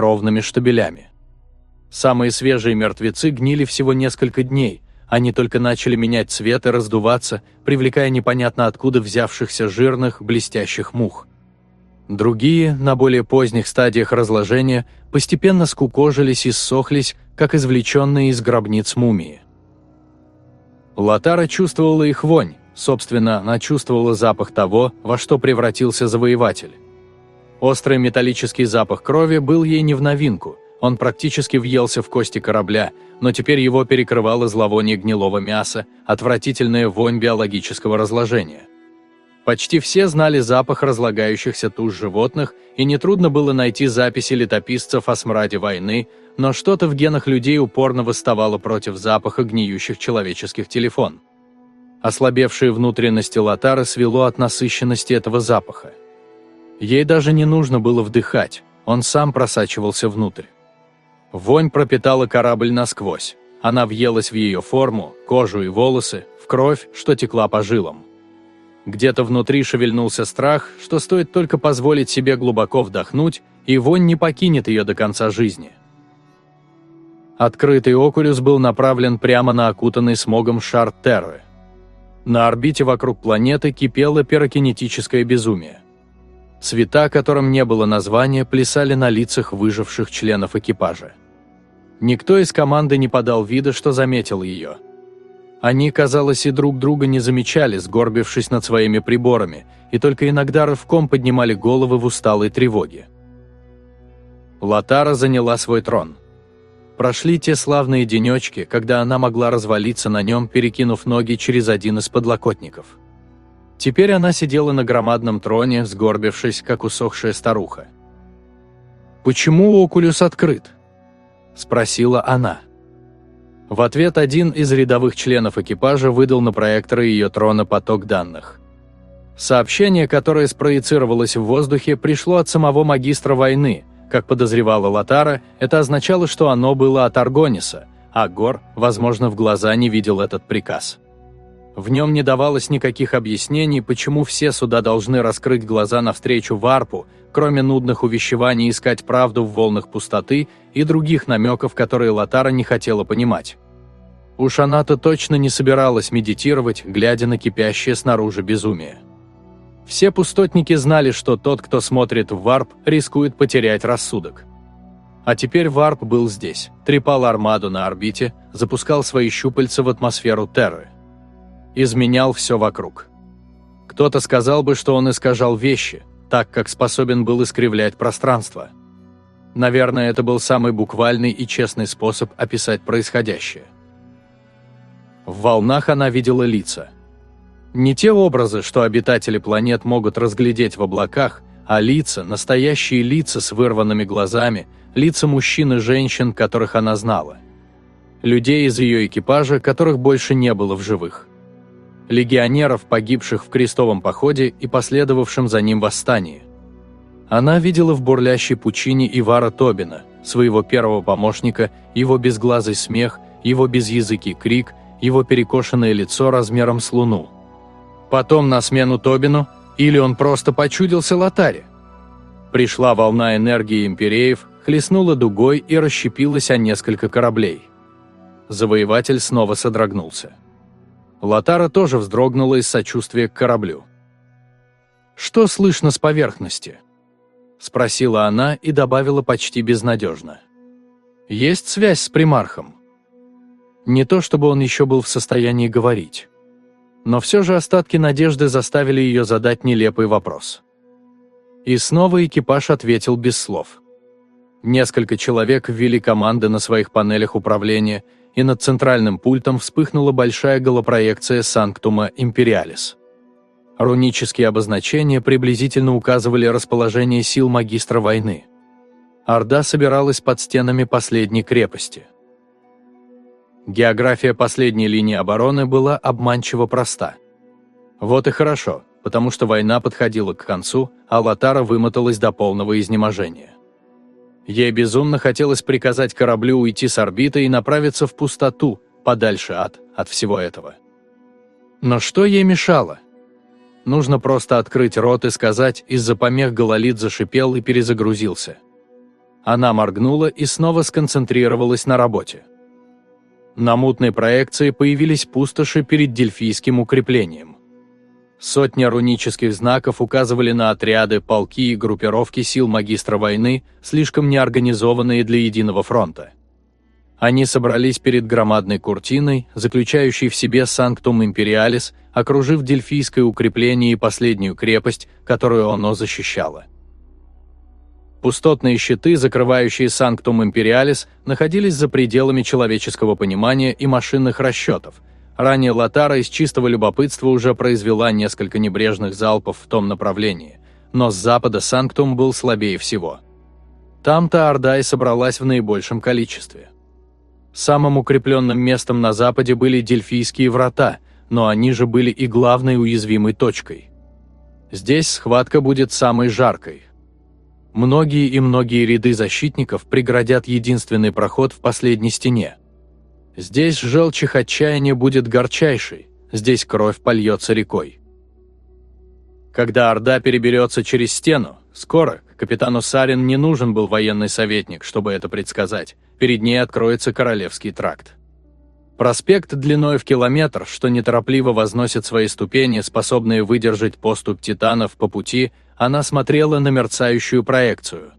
ровными штабелями. Самые свежие мертвецы гнили всего несколько дней, они только начали менять цвет и раздуваться, привлекая непонятно откуда взявшихся жирных, блестящих мух. Другие, на более поздних стадиях разложения, постепенно скукожились и ссохлись, как извлеченные из гробниц мумии. Латара чувствовала их вонь, собственно, она чувствовала запах того, во что превратился завоеватель. Острый металлический запах крови был ей не в новинку, он практически въелся в кости корабля, но теперь его перекрывало зловоние гнилого мяса, отвратительная вонь биологического разложения. Почти все знали запах разлагающихся туш животных, и нетрудно было найти записи летописцев о смраде войны, но что-то в генах людей упорно восставало против запаха гниющих человеческих телефон. Ослабевшие внутренности Латары свело от насыщенности этого запаха. Ей даже не нужно было вдыхать, он сам просачивался внутрь. Вонь пропитала корабль насквозь. Она въелась в ее форму, кожу и волосы, в кровь, что текла по жилам. Где-то внутри шевельнулся страх, что стоит только позволить себе глубоко вдохнуть, и вонь не покинет ее до конца жизни. Открытый окулюс был направлен прямо на окутанный смогом шар Терры. На орбите вокруг планеты кипело пирокинетическое безумие. Цвета, которым не было названия, плясали на лицах выживших членов экипажа. Никто из команды не подал вида, что заметил ее. Они, казалось, и друг друга не замечали, сгорбившись над своими приборами, и только иногда рывком поднимали головы в усталой тревоге. Латара заняла свой трон. Прошли те славные денечки, когда она могла развалиться на нем, перекинув ноги через один из подлокотников. Теперь она сидела на громадном троне, сгорбившись, как усохшая старуха. «Почему окулюс открыт?» – спросила она. В ответ один из рядовых членов экипажа выдал на проекторы ее трона поток данных. Сообщение, которое спроецировалось в воздухе, пришло от самого магистра войны. Как подозревала Латара, это означало, что оно было от Аргониса, а Гор, возможно, в глаза не видел этот приказ. В нем не давалось никаких объяснений, почему все суда должны раскрыть глаза навстречу варпу, кроме нудных увещеваний искать правду в волнах пустоты и других намеков, которые Латара не хотела понимать. Уж она-то точно не собиралась медитировать, глядя на кипящее снаружи безумие. Все пустотники знали, что тот, кто смотрит в варп, рискует потерять рассудок. А теперь варп был здесь, трепал армаду на орбите, запускал свои щупальца в атмосферу Терры изменял все вокруг. Кто-то сказал бы, что он искажал вещи, так как способен был искривлять пространство. Наверное, это был самый буквальный и честный способ описать происходящее. В волнах она видела лица. Не те образы, что обитатели планет могут разглядеть в облаках, а лица, настоящие лица с вырванными глазами, лица мужчин и женщин, которых она знала. Людей из ее экипажа, которых больше не было в живых легионеров, погибших в крестовом походе и последовавшем за ним восстании. Она видела в бурлящей пучине Ивара Тобина, своего первого помощника, его безглазый смех, его безязыкий крик, его перекошенное лицо размером с луну. Потом на смену Тобину, или он просто почудился Лотаре. Пришла волна энергии импереев, хлестнула дугой и расщепилась о несколько кораблей. Завоеватель снова содрогнулся. Латара тоже вздрогнула из сочувствия к кораблю. «Что слышно с поверхности?» – спросила она и добавила почти безнадежно. «Есть связь с примархом?» Не то чтобы он еще был в состоянии говорить. Но все же остатки надежды заставили ее задать нелепый вопрос. И снова экипаж ответил без слов. Несколько человек ввели команды на своих панелях управления – и над центральным пультом вспыхнула большая голопроекция Санктума Империалис. Рунические обозначения приблизительно указывали расположение сил магистра войны. Орда собиралась под стенами последней крепости. География последней линии обороны была обманчиво проста. Вот и хорошо, потому что война подходила к концу, а Латара вымоталась до полного изнеможения. Ей безумно хотелось приказать кораблю уйти с орбиты и направиться в пустоту, подальше от, от всего этого. Но что ей мешало? Нужно просто открыть рот и сказать, из-за помех гололит зашипел и перезагрузился. Она моргнула и снова сконцентрировалась на работе. На мутной проекции появились пустоши перед дельфийским укреплением. Сотни рунических знаков указывали на отряды, полки и группировки сил магистра войны, слишком неорганизованные для единого фронта. Они собрались перед громадной куртиной, заключающей в себе Санктум Империалис, окружив Дельфийское укрепление и последнюю крепость, которую оно защищало. Пустотные щиты, закрывающие Санктум Империалис, находились за пределами человеческого понимания и машинных расчетов. Ранее Латара из чистого любопытства уже произвела несколько небрежных залпов в том направлении, но с запада Санктум был слабее всего. Там-то Орда и собралась в наибольшем количестве. Самым укрепленным местом на западе были Дельфийские врата, но они же были и главной уязвимой точкой. Здесь схватка будет самой жаркой, Многие и многие ряды защитников преградят единственный проход в последней стене. Здесь желчь их отчаяния будет горчайшей, здесь кровь польется рекой. Когда Орда переберется через стену, скоро, капитану Сарин не нужен был военный советник, чтобы это предсказать, перед ней откроется Королевский тракт. Проспект длиной в километр, что неторопливо возносит свои ступени, способные выдержать поступ титанов по пути – она смотрела на мерцающую проекцию.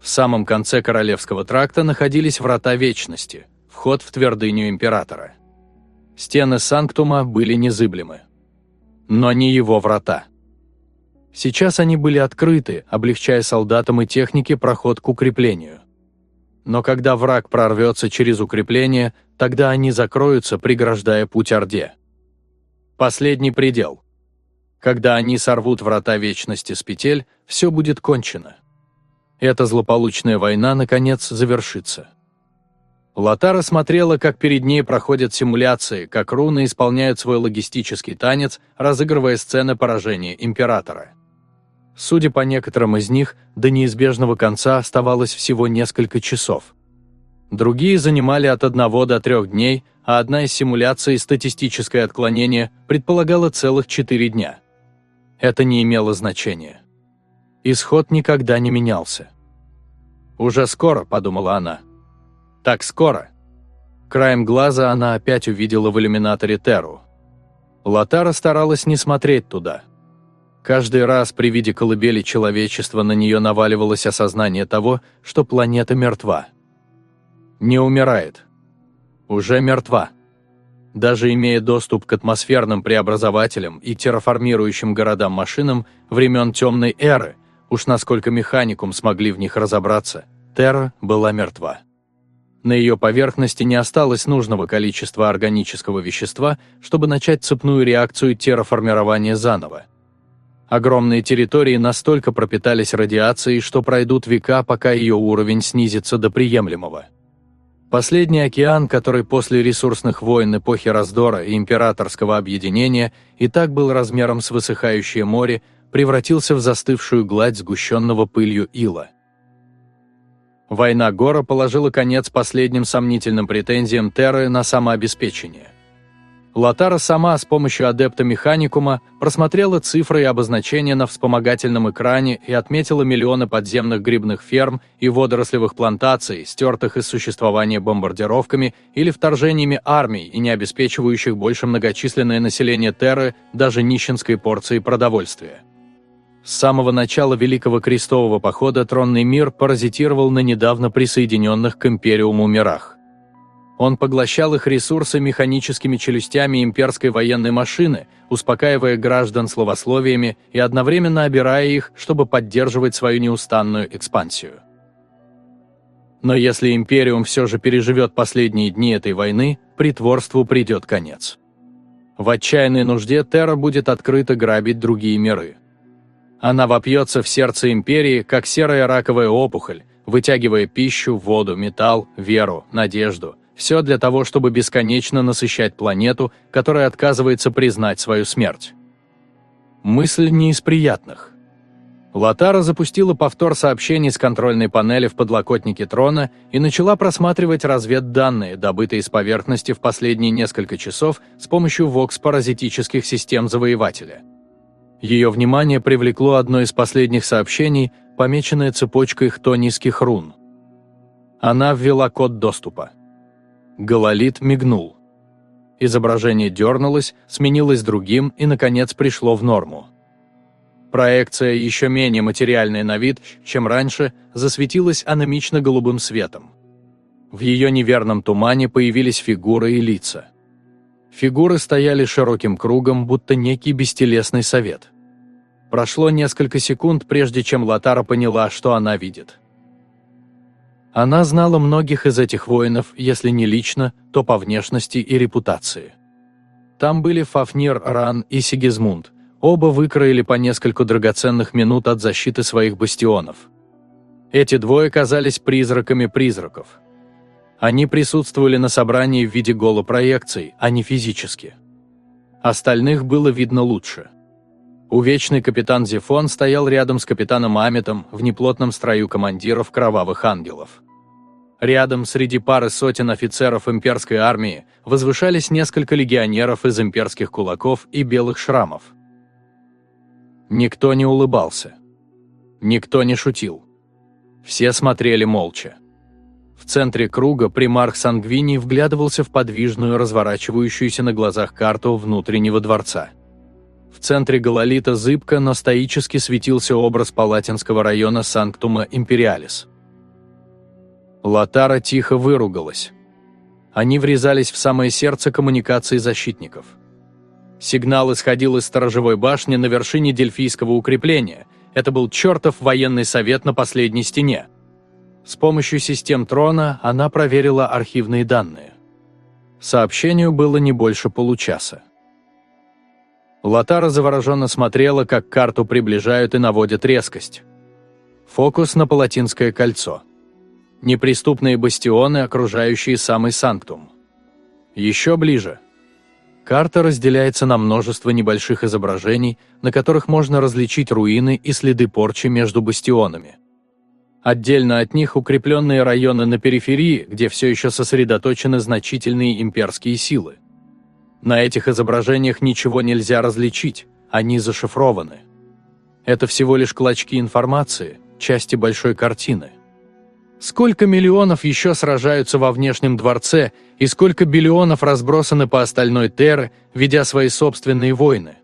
В самом конце Королевского тракта находились Врата Вечности, вход в твердыню Императора. Стены Санктума были незыблемы. Но не его врата. Сейчас они были открыты, облегчая солдатам и технике проход к укреплению. Но когда враг прорвется через укрепление, тогда они закроются, преграждая путь Орде. Последний предел. Когда они сорвут врата вечности с петель, все будет кончено. Эта злополучная война, наконец, завершится. Латара смотрела, как перед ней проходят симуляции, как руны исполняют свой логистический танец, разыгрывая сцены поражения Императора. Судя по некоторым из них, до неизбежного конца оставалось всего несколько часов. Другие занимали от одного до трех дней, а одна из симуляций «Статистическое отклонение» предполагала целых четыре дня это не имело значения. Исход никогда не менялся. «Уже скоро», — подумала она. «Так скоро». Краем глаза она опять увидела в иллюминаторе Терру. Латара старалась не смотреть туда. Каждый раз при виде колыбели человечества на нее наваливалось осознание того, что планета мертва. Не умирает. Уже мертва. Даже имея доступ к атмосферным преобразователям и терраформирующим городам-машинам времен темной эры, уж насколько механикум смогли в них разобраться, Терра была мертва. На ее поверхности не осталось нужного количества органического вещества, чтобы начать цепную реакцию терраформирования заново. Огромные территории настолько пропитались радиацией, что пройдут века, пока ее уровень снизится до приемлемого. Последний океан, который после ресурсных войн эпохи раздора и императорского объединения и так был размером с высыхающее море, превратился в застывшую гладь сгущенного пылью ила. Война Гора положила конец последним сомнительным претензиям Терры на самообеспечение. Латара сама с помощью адепта механикума просмотрела цифры и обозначения на вспомогательном экране и отметила миллионы подземных грибных ферм и водорослевых плантаций, стертых из существования бомбардировками или вторжениями армий и не обеспечивающих больше многочисленное население Терры даже нищенской порции продовольствия. С самого начала Великого Крестового Похода Тронный мир паразитировал на недавно присоединенных к Империуму мирах. Он поглощал их ресурсы механическими челюстями имперской военной машины, успокаивая граждан словословиями и одновременно обирая их, чтобы поддерживать свою неустанную экспансию. Но если Империум все же переживет последние дни этой войны, притворству придет конец. В отчаянной нужде Терра будет открыто грабить другие миры. Она вопьется в сердце Империи, как серая раковая опухоль, вытягивая пищу, воду, металл, веру, надежду – все для того, чтобы бесконечно насыщать планету, которая отказывается признать свою смерть. Мысль не из приятных. Латара запустила повтор сообщений с контрольной панели в подлокотнике трона и начала просматривать разведданные, добытые с поверхности в последние несколько часов с помощью вокс-паразитических систем завоевателя. Ее внимание привлекло одно из последних сообщений, помеченное цепочкой хтонийских рун – Она ввела код доступа. Гололит мигнул. Изображение дернулось, сменилось другим и, наконец, пришло в норму. Проекция, еще менее материальная на вид, чем раньше, засветилась анемично-голубым светом. В ее неверном тумане появились фигуры и лица. Фигуры стояли широким кругом, будто некий бестелесный совет. Прошло несколько секунд, прежде чем Латара поняла, что она видит. Она знала многих из этих воинов, если не лично, то по внешности и репутации. Там были Фафнир Ран и Сигизмунд, оба выкроили по нескольку драгоценных минут от защиты своих бастионов. Эти двое казались призраками призраков. Они присутствовали на собрании в виде голопроекций, а не физически. Остальных было видно лучше. Увечный капитан Зефон стоял рядом с капитаном Аметом в неплотном строю командиров Кровавых Ангелов. Рядом, среди пары сотен офицеров имперской армии, возвышались несколько легионеров из имперских кулаков и белых шрамов. Никто не улыбался. Никто не шутил. Все смотрели молча. В центре круга примарх Сангвини вглядывался в подвижную, разворачивающуюся на глазах карту внутреннего дворца. Центре Галалита зыбко, но стоически светился образ палатинского района Санктума Империалис. Латара тихо выругалась. Они врезались в самое сердце коммуникации защитников. Сигнал исходил из сторожевой башни на вершине Дельфийского укрепления. Это был чертов военный совет на последней стене. С помощью систем Трона она проверила архивные данные. Сообщению было не больше получаса. Латара завороженно смотрела, как карту приближают и наводят резкость. Фокус на Палатинское кольцо. Неприступные бастионы, окружающие самый Санктум. Еще ближе. Карта разделяется на множество небольших изображений, на которых можно различить руины и следы порчи между бастионами. Отдельно от них укрепленные районы на периферии, где все еще сосредоточены значительные имперские силы. На этих изображениях ничего нельзя различить, они зашифрованы. Это всего лишь клочки информации, части большой картины. Сколько миллионов еще сражаются во внешнем дворце, и сколько биллионов разбросаны по остальной Терре, ведя свои собственные войны.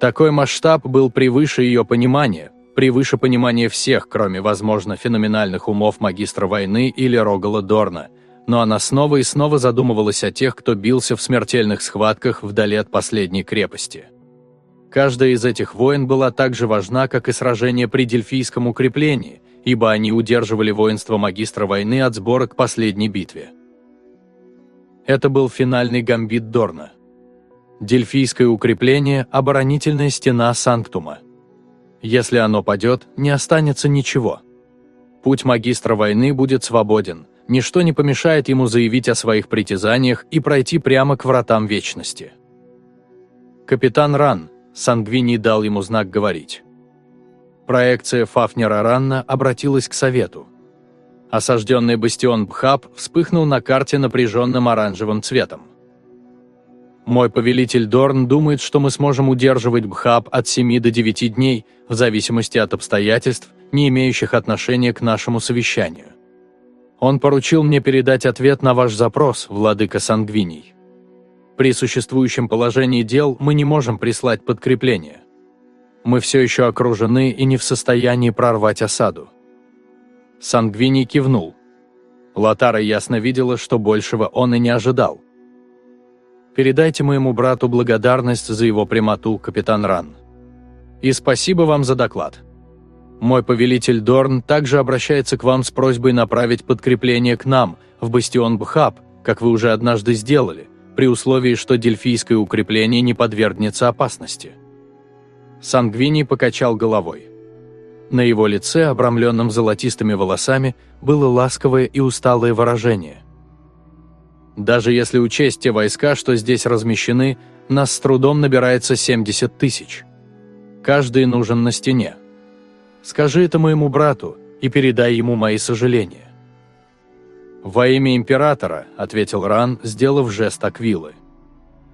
Такой масштаб был превыше ее понимания, превыше понимания всех, кроме, возможно, феноменальных умов магистра войны или Рогала Дорна – но она снова и снова задумывалась о тех, кто бился в смертельных схватках вдали от последней крепости. Каждая из этих войн была так же важна, как и сражение при Дельфийском укреплении, ибо они удерживали воинство магистра войны от сбора к последней битве. Это был финальный гамбит Дорна. Дельфийское укрепление – оборонительная стена Санктума. Если оно падет, не останется ничего. Путь магистра войны будет свободен – ничто не помешает ему заявить о своих притязаниях и пройти прямо к вратам вечности. Капитан Ран, Сангвини дал ему знак говорить. Проекция Фафнера Ранна обратилась к Совету. Осажденный бастион Бхаб вспыхнул на карте напряженным оранжевым цветом. Мой повелитель Дорн думает, что мы сможем удерживать Бхаб от 7 до 9 дней, в зависимости от обстоятельств, не имеющих отношения к нашему совещанию. Он поручил мне передать ответ на ваш запрос, владыка Сангвиний. При существующем положении дел мы не можем прислать подкрепление. Мы все еще окружены и не в состоянии прорвать осаду. Сангвиний кивнул. Латара ясно видела, что большего он и не ожидал. «Передайте моему брату благодарность за его прямоту, капитан Ран. И спасибо вам за доклад». Мой повелитель Дорн также обращается к вам с просьбой направить подкрепление к нам, в бастион Бхаб, как вы уже однажды сделали, при условии, что дельфийское укрепление не подвергнется опасности». Сангвини покачал головой. На его лице, обрамленном золотистыми волосами, было ласковое и усталое выражение. «Даже если учесть те войска, что здесь размещены, нас с трудом набирается 70 тысяч. Каждый нужен на стене. Скажи это моему брату и передай ему мои сожаления». «Во имя императора», — ответил Ран, сделав жест Аквилы.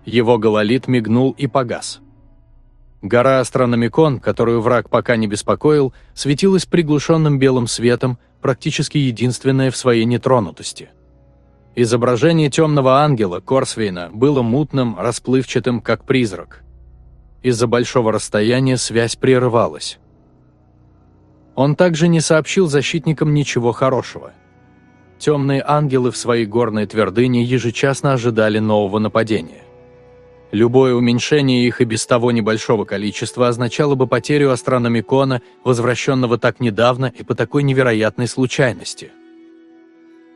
Его гололит мигнул и погас. Гора Астрономикон, которую враг пока не беспокоил, светилась приглушенным белым светом, практически единственное в своей нетронутости. Изображение темного ангела Корсвейна было мутным, расплывчатым, как призрак. Из-за большого расстояния связь прерывалась. Он также не сообщил защитникам ничего хорошего. Темные ангелы в своей горной твердыне ежечасно ожидали нового нападения. Любое уменьшение их и без того небольшого количества означало бы потерю астрономикона, возвращенного так недавно и по такой невероятной случайности.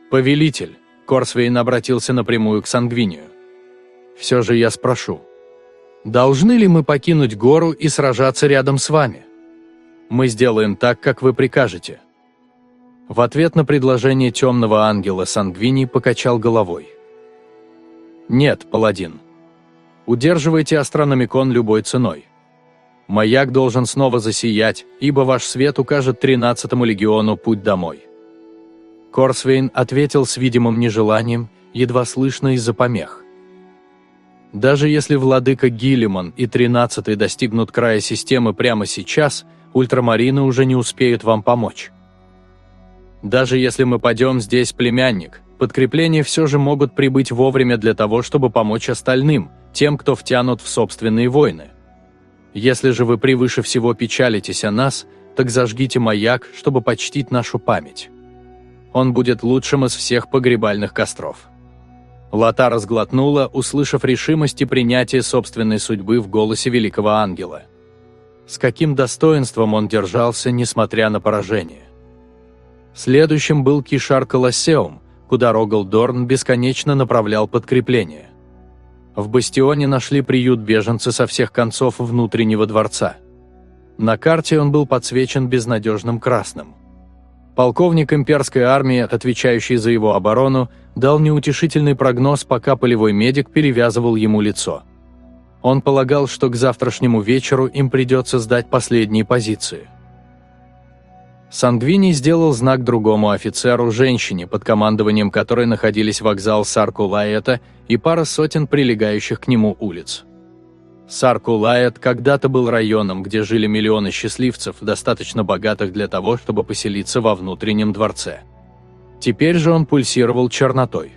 «Повелитель», — Корсвейн обратился напрямую к Сангвинию. «Все же я спрошу, должны ли мы покинуть гору и сражаться рядом с вами? Мы сделаем так, как вы прикажете». В ответ на предложение темного ангела Сангвини покачал головой. «Нет, паладин», Удерживайте астрономикон любой ценой. Маяк должен снова засиять, ибо ваш свет укажет тринадцатому легиону путь домой. Корсвейн ответил с видимым нежеланием, едва слышно из-за помех. Даже если владыка Гиллиман и тринадцатый достигнут края системы прямо сейчас, ультрамарины уже не успеют вам помочь. Даже если мы пойдем здесь, племянник, подкрепления все же могут прибыть вовремя для того, чтобы помочь остальным, тем, кто втянут в собственные войны. Если же вы превыше всего печалитесь о нас, так зажгите маяк, чтобы почтить нашу память. Он будет лучшим из всех погребальных костров». Лата разглотнула, услышав решимость и принятие собственной судьбы в голосе великого ангела. С каким достоинством он держался, несмотря на поражение. Следующим был Кишар Колоссеум, куда Рогал Дорн бесконечно направлял подкрепление. В бастионе нашли приют беженцы со всех концов внутреннего дворца. На карте он был подсвечен безнадежным красным. Полковник имперской армии, отвечающий за его оборону, дал неутешительный прогноз, пока полевой медик перевязывал ему лицо. Он полагал, что к завтрашнему вечеру им придется сдать последние позиции. Сангвини сделал знак другому офицеру, женщине, под командованием которой находились вокзал Сарку-Лаэта и пара сотен прилегающих к нему улиц. Сарку-Лаэт когда-то был районом, где жили миллионы счастливцев, достаточно богатых для того, чтобы поселиться во внутреннем дворце. Теперь же он пульсировал чернотой.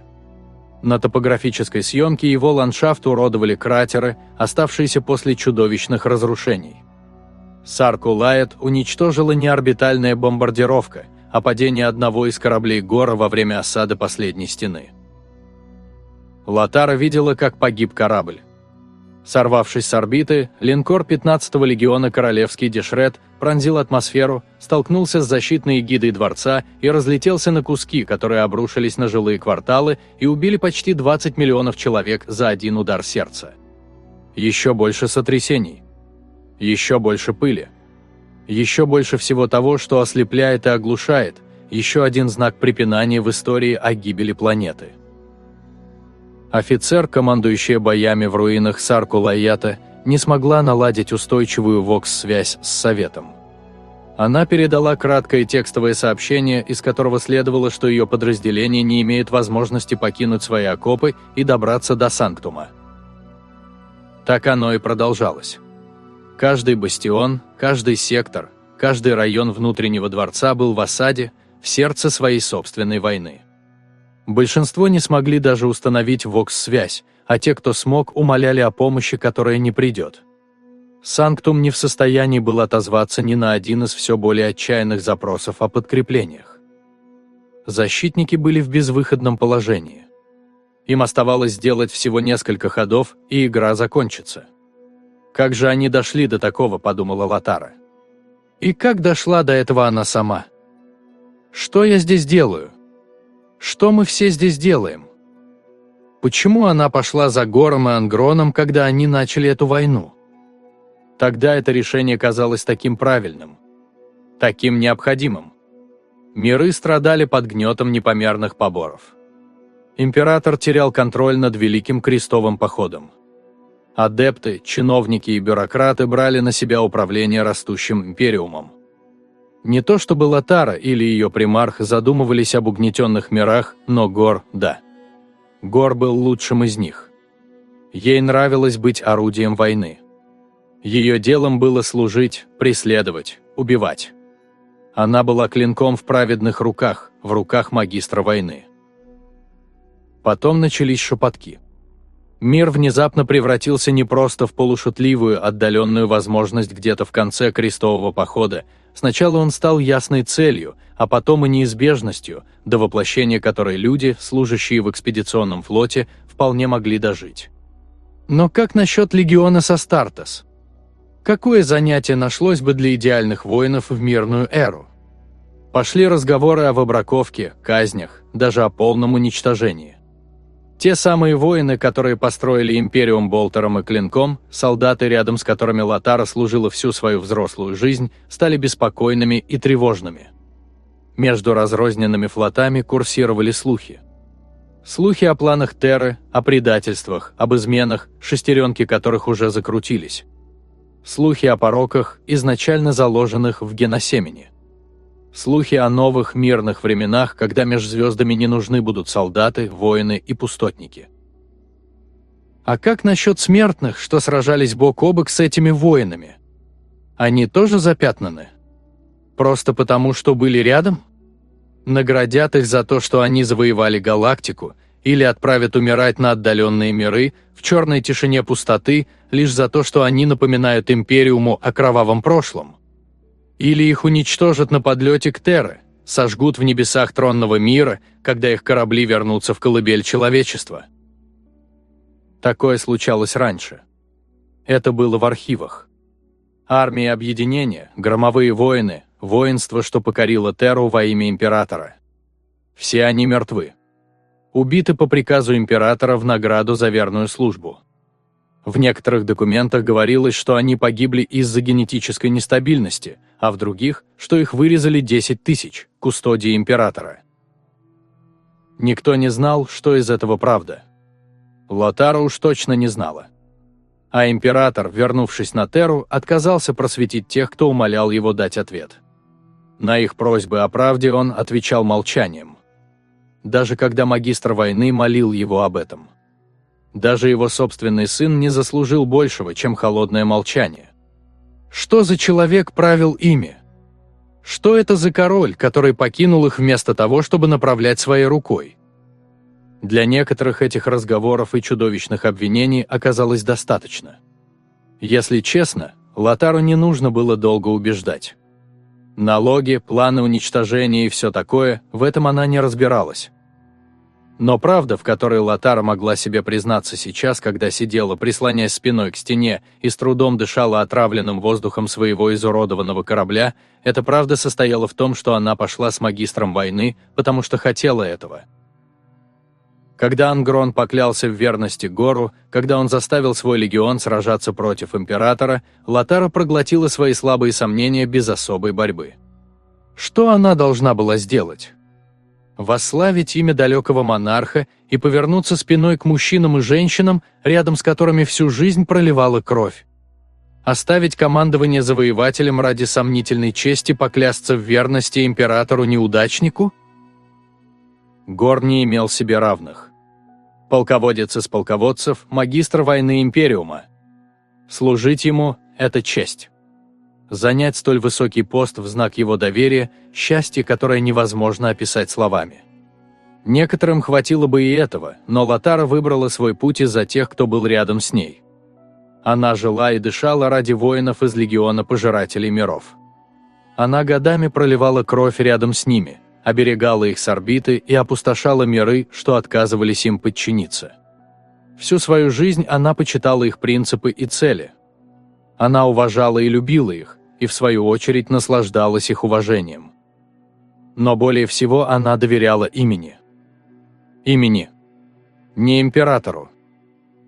На топографической съемке его ландшафт уродовали кратеры, оставшиеся после чудовищных разрушений. Сарку Лайет уничтожила не орбитальная бомбардировка, а падение одного из кораблей Гора во время осады последней стены. Латара видела, как погиб корабль. Сорвавшись с орбиты, линкор 15-го легиона Королевский Дешрет пронзил атмосферу, столкнулся с защитной гидой дворца и разлетелся на куски, которые обрушились на жилые кварталы и убили почти 20 миллионов человек за один удар сердца. Еще больше сотрясений еще больше пыли. Еще больше всего того, что ослепляет и оглушает, еще один знак препинания в истории о гибели планеты. Офицер, командующий боями в руинах Сарку Лаята, не смогла наладить устойчивую ВОКС-связь с Советом. Она передала краткое текстовое сообщение, из которого следовало, что ее подразделение не имеет возможности покинуть свои окопы и добраться до Санктума. Так оно и продолжалось. Каждый бастион, каждый сектор, каждый район внутреннего дворца был в осаде, в сердце своей собственной войны. Большинство не смогли даже установить ВОКС-связь, а те, кто смог, умоляли о помощи, которая не придет. Санктум не в состоянии был отозваться ни на один из все более отчаянных запросов о подкреплениях. Защитники были в безвыходном положении. Им оставалось сделать всего несколько ходов, и игра закончится. Как же они дошли до такого, подумала Латара. И как дошла до этого она сама? Что я здесь делаю? Что мы все здесь делаем? Почему она пошла за Гором и Ангроном, когда они начали эту войну? Тогда это решение казалось таким правильным, таким необходимым. Миры страдали под гнетом непомерных поборов. Император терял контроль над Великим Крестовым походом. Адепты, чиновники и бюрократы брали на себя управление растущим империумом. Не то чтобы Латара или ее примарх задумывались об угнетенных мирах, но Гор – да. Гор был лучшим из них. Ей нравилось быть орудием войны. Ее делом было служить, преследовать, убивать. Она была клинком в праведных руках, в руках магистра войны. Потом начались шепотки. Мир внезапно превратился не просто в полушутливую, отдаленную возможность где-то в конце крестового похода. Сначала он стал ясной целью, а потом и неизбежностью, до воплощения которой люди, служащие в экспедиционном флоте, вполне могли дожить. Но как насчет легиона Састартес? Какое занятие нашлось бы для идеальных воинов в мирную эру? Пошли разговоры о выбраковке, казнях, даже о полном уничтожении. Те самые воины, которые построили Империум болтером и клинком, солдаты, рядом с которыми Латара служила всю свою взрослую жизнь, стали беспокойными и тревожными. Между разрозненными флотами курсировали слухи. Слухи о планах Терры, о предательствах, об изменах, шестеренки которых уже закрутились. Слухи о пороках, изначально заложенных в геносемени. Слухи о новых мирных временах, когда между звездами не нужны будут солдаты, воины и пустотники. А как насчет смертных, что сражались бок о бок с этими воинами? Они тоже запятнаны? Просто потому, что были рядом? Наградят их за то, что они завоевали галактику, или отправят умирать на отдаленные миры, в черной тишине пустоты, лишь за то, что они напоминают Империуму о кровавом прошлом? Или их уничтожат на подлете к Терре, сожгут в небесах тронного мира, когда их корабли вернутся в колыбель человечества. Такое случалось раньше. Это было в архивах. Армии объединения, громовые воины, воинство, что покорило Терру во имя императора. Все они мертвы. Убиты по приказу императора в награду за верную службу. В некоторых документах говорилось, что они погибли из-за генетической нестабильности, а в других, что их вырезали 10 тысяч, кустодии императора. Никто не знал, что из этого правда. Лотара уж точно не знала. А император, вернувшись на Теру, отказался просветить тех, кто умолял его дать ответ. На их просьбы о правде он отвечал молчанием. Даже когда магистр войны молил его об этом. Даже его собственный сын не заслужил большего, чем холодное молчание. Что за человек правил ими? Что это за король, который покинул их вместо того, чтобы направлять своей рукой? Для некоторых этих разговоров и чудовищных обвинений оказалось достаточно. Если честно, Лотару не нужно было долго убеждать. Налоги, планы уничтожения и все такое, в этом она не разбиралась. Но правда, в которой Латара могла себе признаться сейчас, когда сидела, прислоняясь спиной к стене и с трудом дышала отравленным воздухом своего изуродованного корабля, эта правда состояла в том, что она пошла с магистром войны, потому что хотела этого. Когда Ангрон поклялся в верности Гору, когда он заставил свой легион сражаться против императора, Латара проглотила свои слабые сомнения без особой борьбы. Что она должна была сделать? Восславить имя далекого монарха и повернуться спиной к мужчинам и женщинам, рядом с которыми всю жизнь проливала кровь. Оставить командование завоевателем ради сомнительной чести поклясться в верности императору-неудачнику? Гор не имел себе равных. Полководец из полководцев, магистр войны Империума. Служить ему – это честь. Занять столь высокий пост в знак его доверия – счастье, которое невозможно описать словами. Некоторым хватило бы и этого, но Латара выбрала свой путь из-за тех, кто был рядом с ней. Она жила и дышала ради воинов из Легиона Пожирателей Миров. Она годами проливала кровь рядом с ними, оберегала их с орбиты и опустошала миры, что отказывались им подчиниться. Всю свою жизнь она почитала их принципы и цели. Она уважала и любила их, и в свою очередь наслаждалась их уважением. Но более всего она доверяла имени. Имени. Не императору.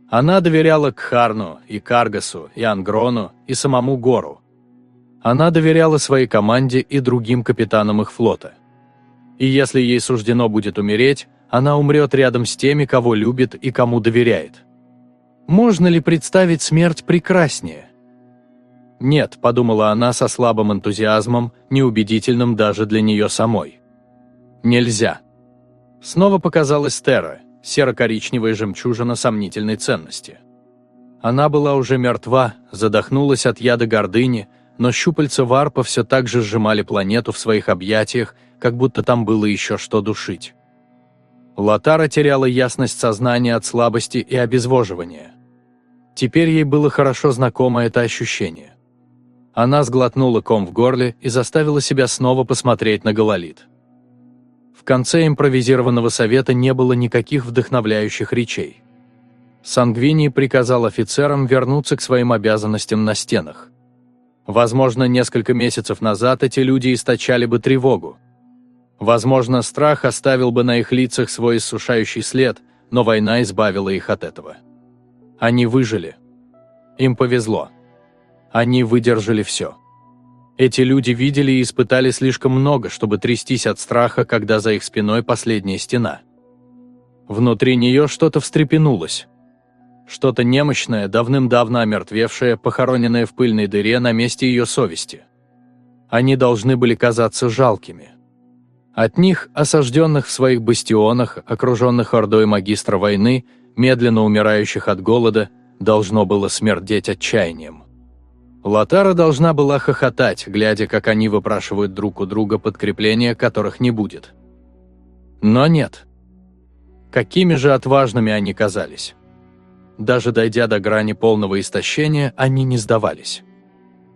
Она доверяла Кхарну, и Каргасу, и Ангрону, и самому Гору. Она доверяла своей команде и другим капитанам их флота. И если ей суждено будет умереть, она умрет рядом с теми, кого любит и кому доверяет. Можно ли представить смерть прекраснее? «Нет», – подумала она со слабым энтузиазмом, неубедительным даже для нее самой. «Нельзя». Снова показалась Терра, серо-коричневая жемчужина сомнительной ценности. Она была уже мертва, задохнулась от яда гордыни, но щупальца варпа все так же сжимали планету в своих объятиях, как будто там было еще что душить. Латара теряла ясность сознания от слабости и обезвоживания. Теперь ей было хорошо знакомо это ощущение. Она сглотнула ком в горле и заставила себя снова посмотреть на Гололит. В конце импровизированного совета не было никаких вдохновляющих речей. Сангвини приказал офицерам вернуться к своим обязанностям на стенах. Возможно, несколько месяцев назад эти люди источали бы тревогу. Возможно, страх оставил бы на их лицах свой иссушающий след, но война избавила их от этого. Они выжили. Им повезло. Они выдержали все. Эти люди видели и испытали слишком много, чтобы трястись от страха, когда за их спиной последняя стена. Внутри нее что-то встрепенулось. Что-то немощное, давным-давно омертвевшее, похороненное в пыльной дыре на месте ее совести. Они должны были казаться жалкими. От них, осажденных в своих бастионах, окруженных ордой магистра войны, медленно умирающих от голода, должно было смердеть отчаянием. Латара должна была хохотать, глядя, как они выпрашивают друг у друга подкрепления, которых не будет. Но нет. Какими же отважными они казались. Даже дойдя до грани полного истощения, они не сдавались.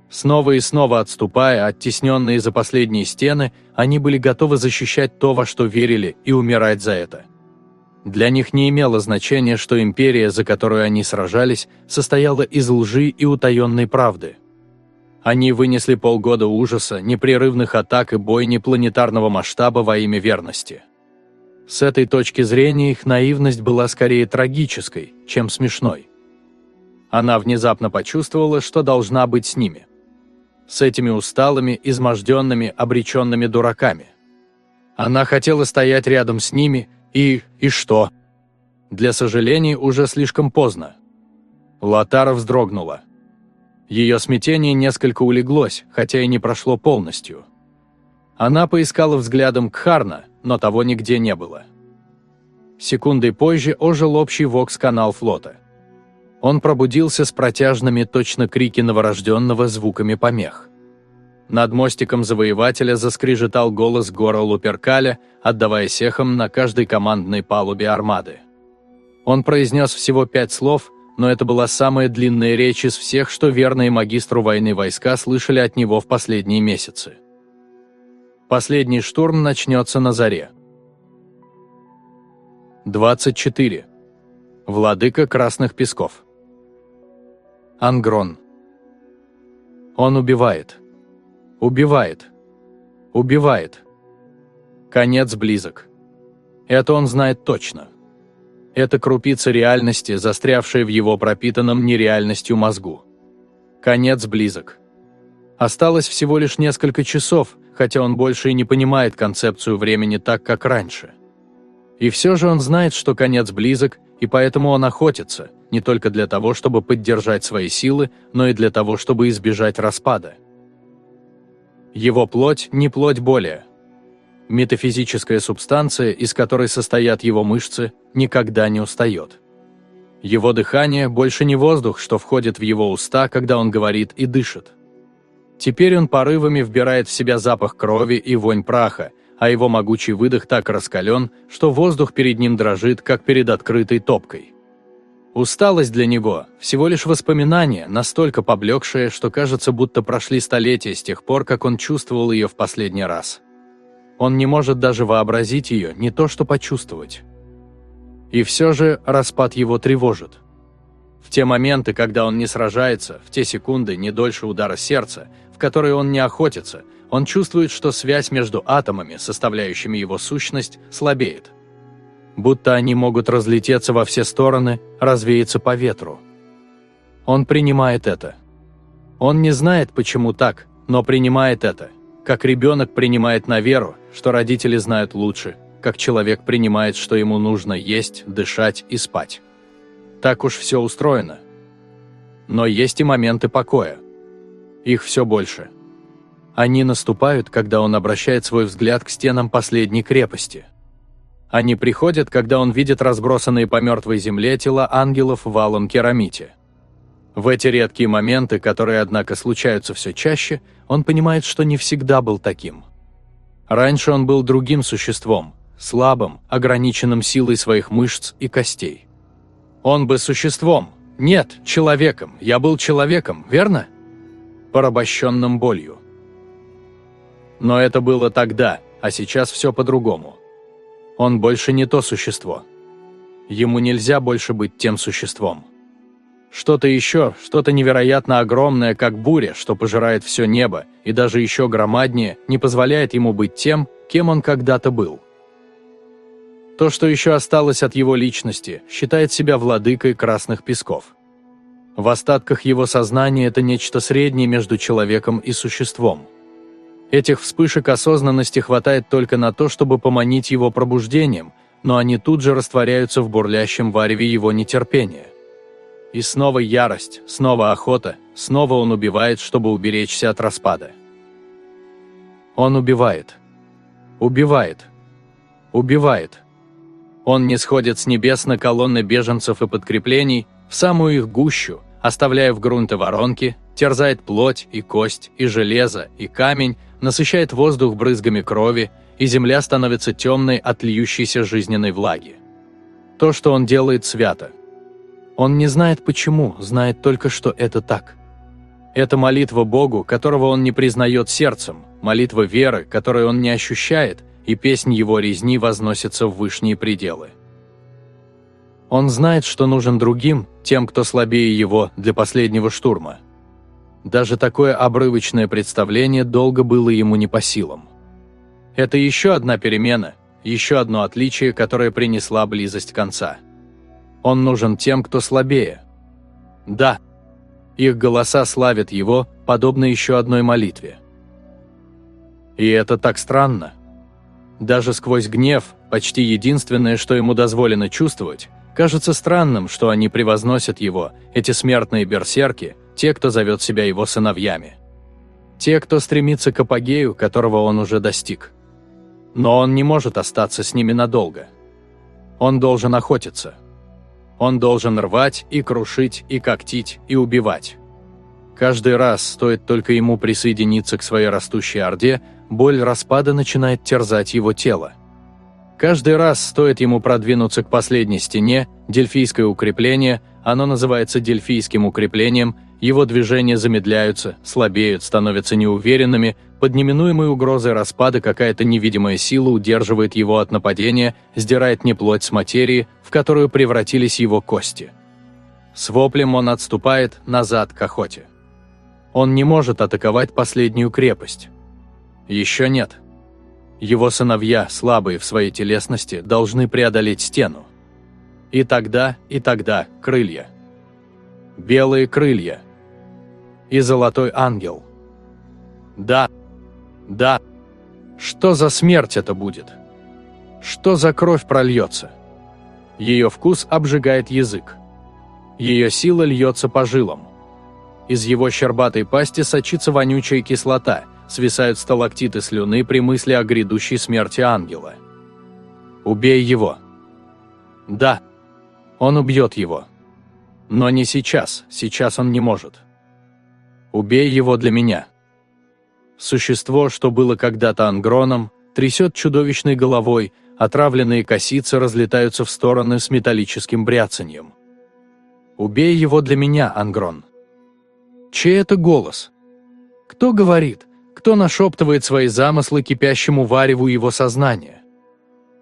Снова и снова отступая, оттесненные за последние стены, они были готовы защищать то, во что верили, и умирать за это. Для них не имело значения, что империя, за которую они сражались, состояла из лжи и утаенной правды. Они вынесли полгода ужаса, непрерывных атак и бойни планетарного масштаба во имя верности. С этой точки зрения их наивность была скорее трагической, чем смешной. Она внезапно почувствовала, что должна быть с ними. С этими усталыми, изможденными, обреченными дураками. Она хотела стоять рядом с ними и... и что? Для сожалений, уже слишком поздно. Латара вздрогнула. Ее смятение несколько улеглось, хотя и не прошло полностью. Она поискала взглядом Кхарна, но того нигде не было. Секундой позже ожил общий вокс-канал флота. Он пробудился с протяжными точно крики новорожденного звуками помех. Над мостиком завоевателя заскрежетал голос гора Луперкаля, отдаваясь эхом на каждой командной палубе армады. Он произнес всего пять слов, но это была самая длинная речь из всех, что верные магистру войны войска слышали от него в последние месяцы. Последний штурм начнется на заре. 24. Владыка Красных Песков. Ангрон. Он убивает. Убивает. Убивает. Конец близок. Это он знает точно. Это крупица реальности, застрявшая в его пропитанном нереальностью мозгу. Конец близок. Осталось всего лишь несколько часов, хотя он больше и не понимает концепцию времени так, как раньше. И все же он знает, что конец близок, и поэтому он охотится, не только для того, чтобы поддержать свои силы, но и для того, чтобы избежать распада. Его плоть не плоть более. Метафизическая субстанция, из которой состоят его мышцы, никогда не устает. Его дыхание больше не воздух, что входит в его уста, когда он говорит и дышит. Теперь он порывами вбирает в себя запах крови и вонь праха, а его могучий выдох так раскален, что воздух перед ним дрожит, как перед открытой топкой. Усталость для него – всего лишь воспоминание, настолько поблекшее, что кажется, будто прошли столетия с тех пор, как он чувствовал ее в последний раз. Он не может даже вообразить ее, не то что почувствовать. И все же распад его тревожит. В те моменты, когда он не сражается, в те секунды, не дольше удара сердца, в которые он не охотится – он чувствует, что связь между атомами, составляющими его сущность, слабеет. Будто они могут разлететься во все стороны, развеяться по ветру. Он принимает это. Он не знает, почему так, но принимает это, как ребенок принимает на веру, что родители знают лучше, как человек принимает, что ему нужно есть, дышать и спать. Так уж все устроено. Но есть и моменты покоя. Их все больше. Они наступают, когда он обращает свой взгляд к стенам последней крепости. Они приходят, когда он видит разбросанные по мертвой земле тела ангелов в алом керамите. В эти редкие моменты, которые, однако, случаются все чаще, он понимает, что не всегда был таким. Раньше он был другим существом, слабым, ограниченным силой своих мышц и костей. Он бы существом, нет, человеком, я был человеком, верно? Порабощенным болью. Но это было тогда, а сейчас все по-другому. Он больше не то существо. Ему нельзя больше быть тем существом. Что-то еще, что-то невероятно огромное, как буря, что пожирает все небо, и даже еще громаднее, не позволяет ему быть тем, кем он когда-то был. То, что еще осталось от его личности, считает себя владыкой красных песков. В остатках его сознания это нечто среднее между человеком и существом. Этих вспышек осознанности хватает только на то, чтобы поманить его пробуждением, но они тут же растворяются в бурлящем вареве его нетерпения – и снова ярость, снова охота, снова он убивает, чтобы уберечься от распада. Он убивает. Убивает. Убивает. Он не сходит с небес на колонны беженцев и подкреплений, в самую их гущу, оставляя в грунты воронки, терзает плоть и кость, и железо, и камень, насыщает воздух брызгами крови, и земля становится темной от льющейся жизненной влаги. То, что он делает свято, он не знает почему, знает только, что это так. Это молитва Богу, которого он не признает сердцем, молитва веры, которую он не ощущает, и песнь его резни возносится в вышние пределы. Он знает, что нужен другим, тем, кто слабее его, для последнего штурма. Даже такое обрывочное представление долго было ему не по силам. Это еще одна перемена, еще одно отличие, которое принесла близость конца. Он нужен тем, кто слабее. Да, их голоса славят его, подобно еще одной молитве. И это так странно. Даже сквозь гнев, почти единственное, что ему дозволено чувствовать, кажется странным, что они превозносят его, эти смертные берсерки, те, кто зовет себя его сыновьями. Те, кто стремится к апогею, которого он уже достиг. Но он не может остаться с ними надолго. Он должен охотиться. Он должен рвать и крушить, и когтить, и убивать. Каждый раз, стоит только ему присоединиться к своей растущей орде, боль распада начинает терзать его тело. Каждый раз стоит ему продвинуться к последней стене, дельфийское укрепление, оно называется дельфийским укреплением, его движения замедляются, слабеют, становятся неуверенными, под неминуемой угрозой распада какая-то невидимая сила удерживает его от нападения, сдирает не плоть с материи, в которую превратились его кости. С воплем он отступает назад к охоте. Он не может атаковать последнюю крепость. Еще нет. Его сыновья, слабые в своей телесности, должны преодолеть стену. И тогда, и тогда крылья. Белые крылья. И золотой ангел. Да, да. Что за смерть это будет? Что за кровь прольется? Ее вкус обжигает язык. Ее сила льется по жилам. Из его щербатой пасти сочится вонючая кислота, свисают сталактиты слюны при мысли о грядущей смерти ангела. Убей его. Да, он убьет его. Но не сейчас, сейчас он не может. Убей его для меня. Существо, что было когда-то ангроном, трясет чудовищной головой, отравленные косицы разлетаются в стороны с металлическим бряцаньем. «Убей его для меня, Ангрон!» Чей это голос? Кто говорит? Кто нашептывает свои замыслы кипящему вареву его сознания?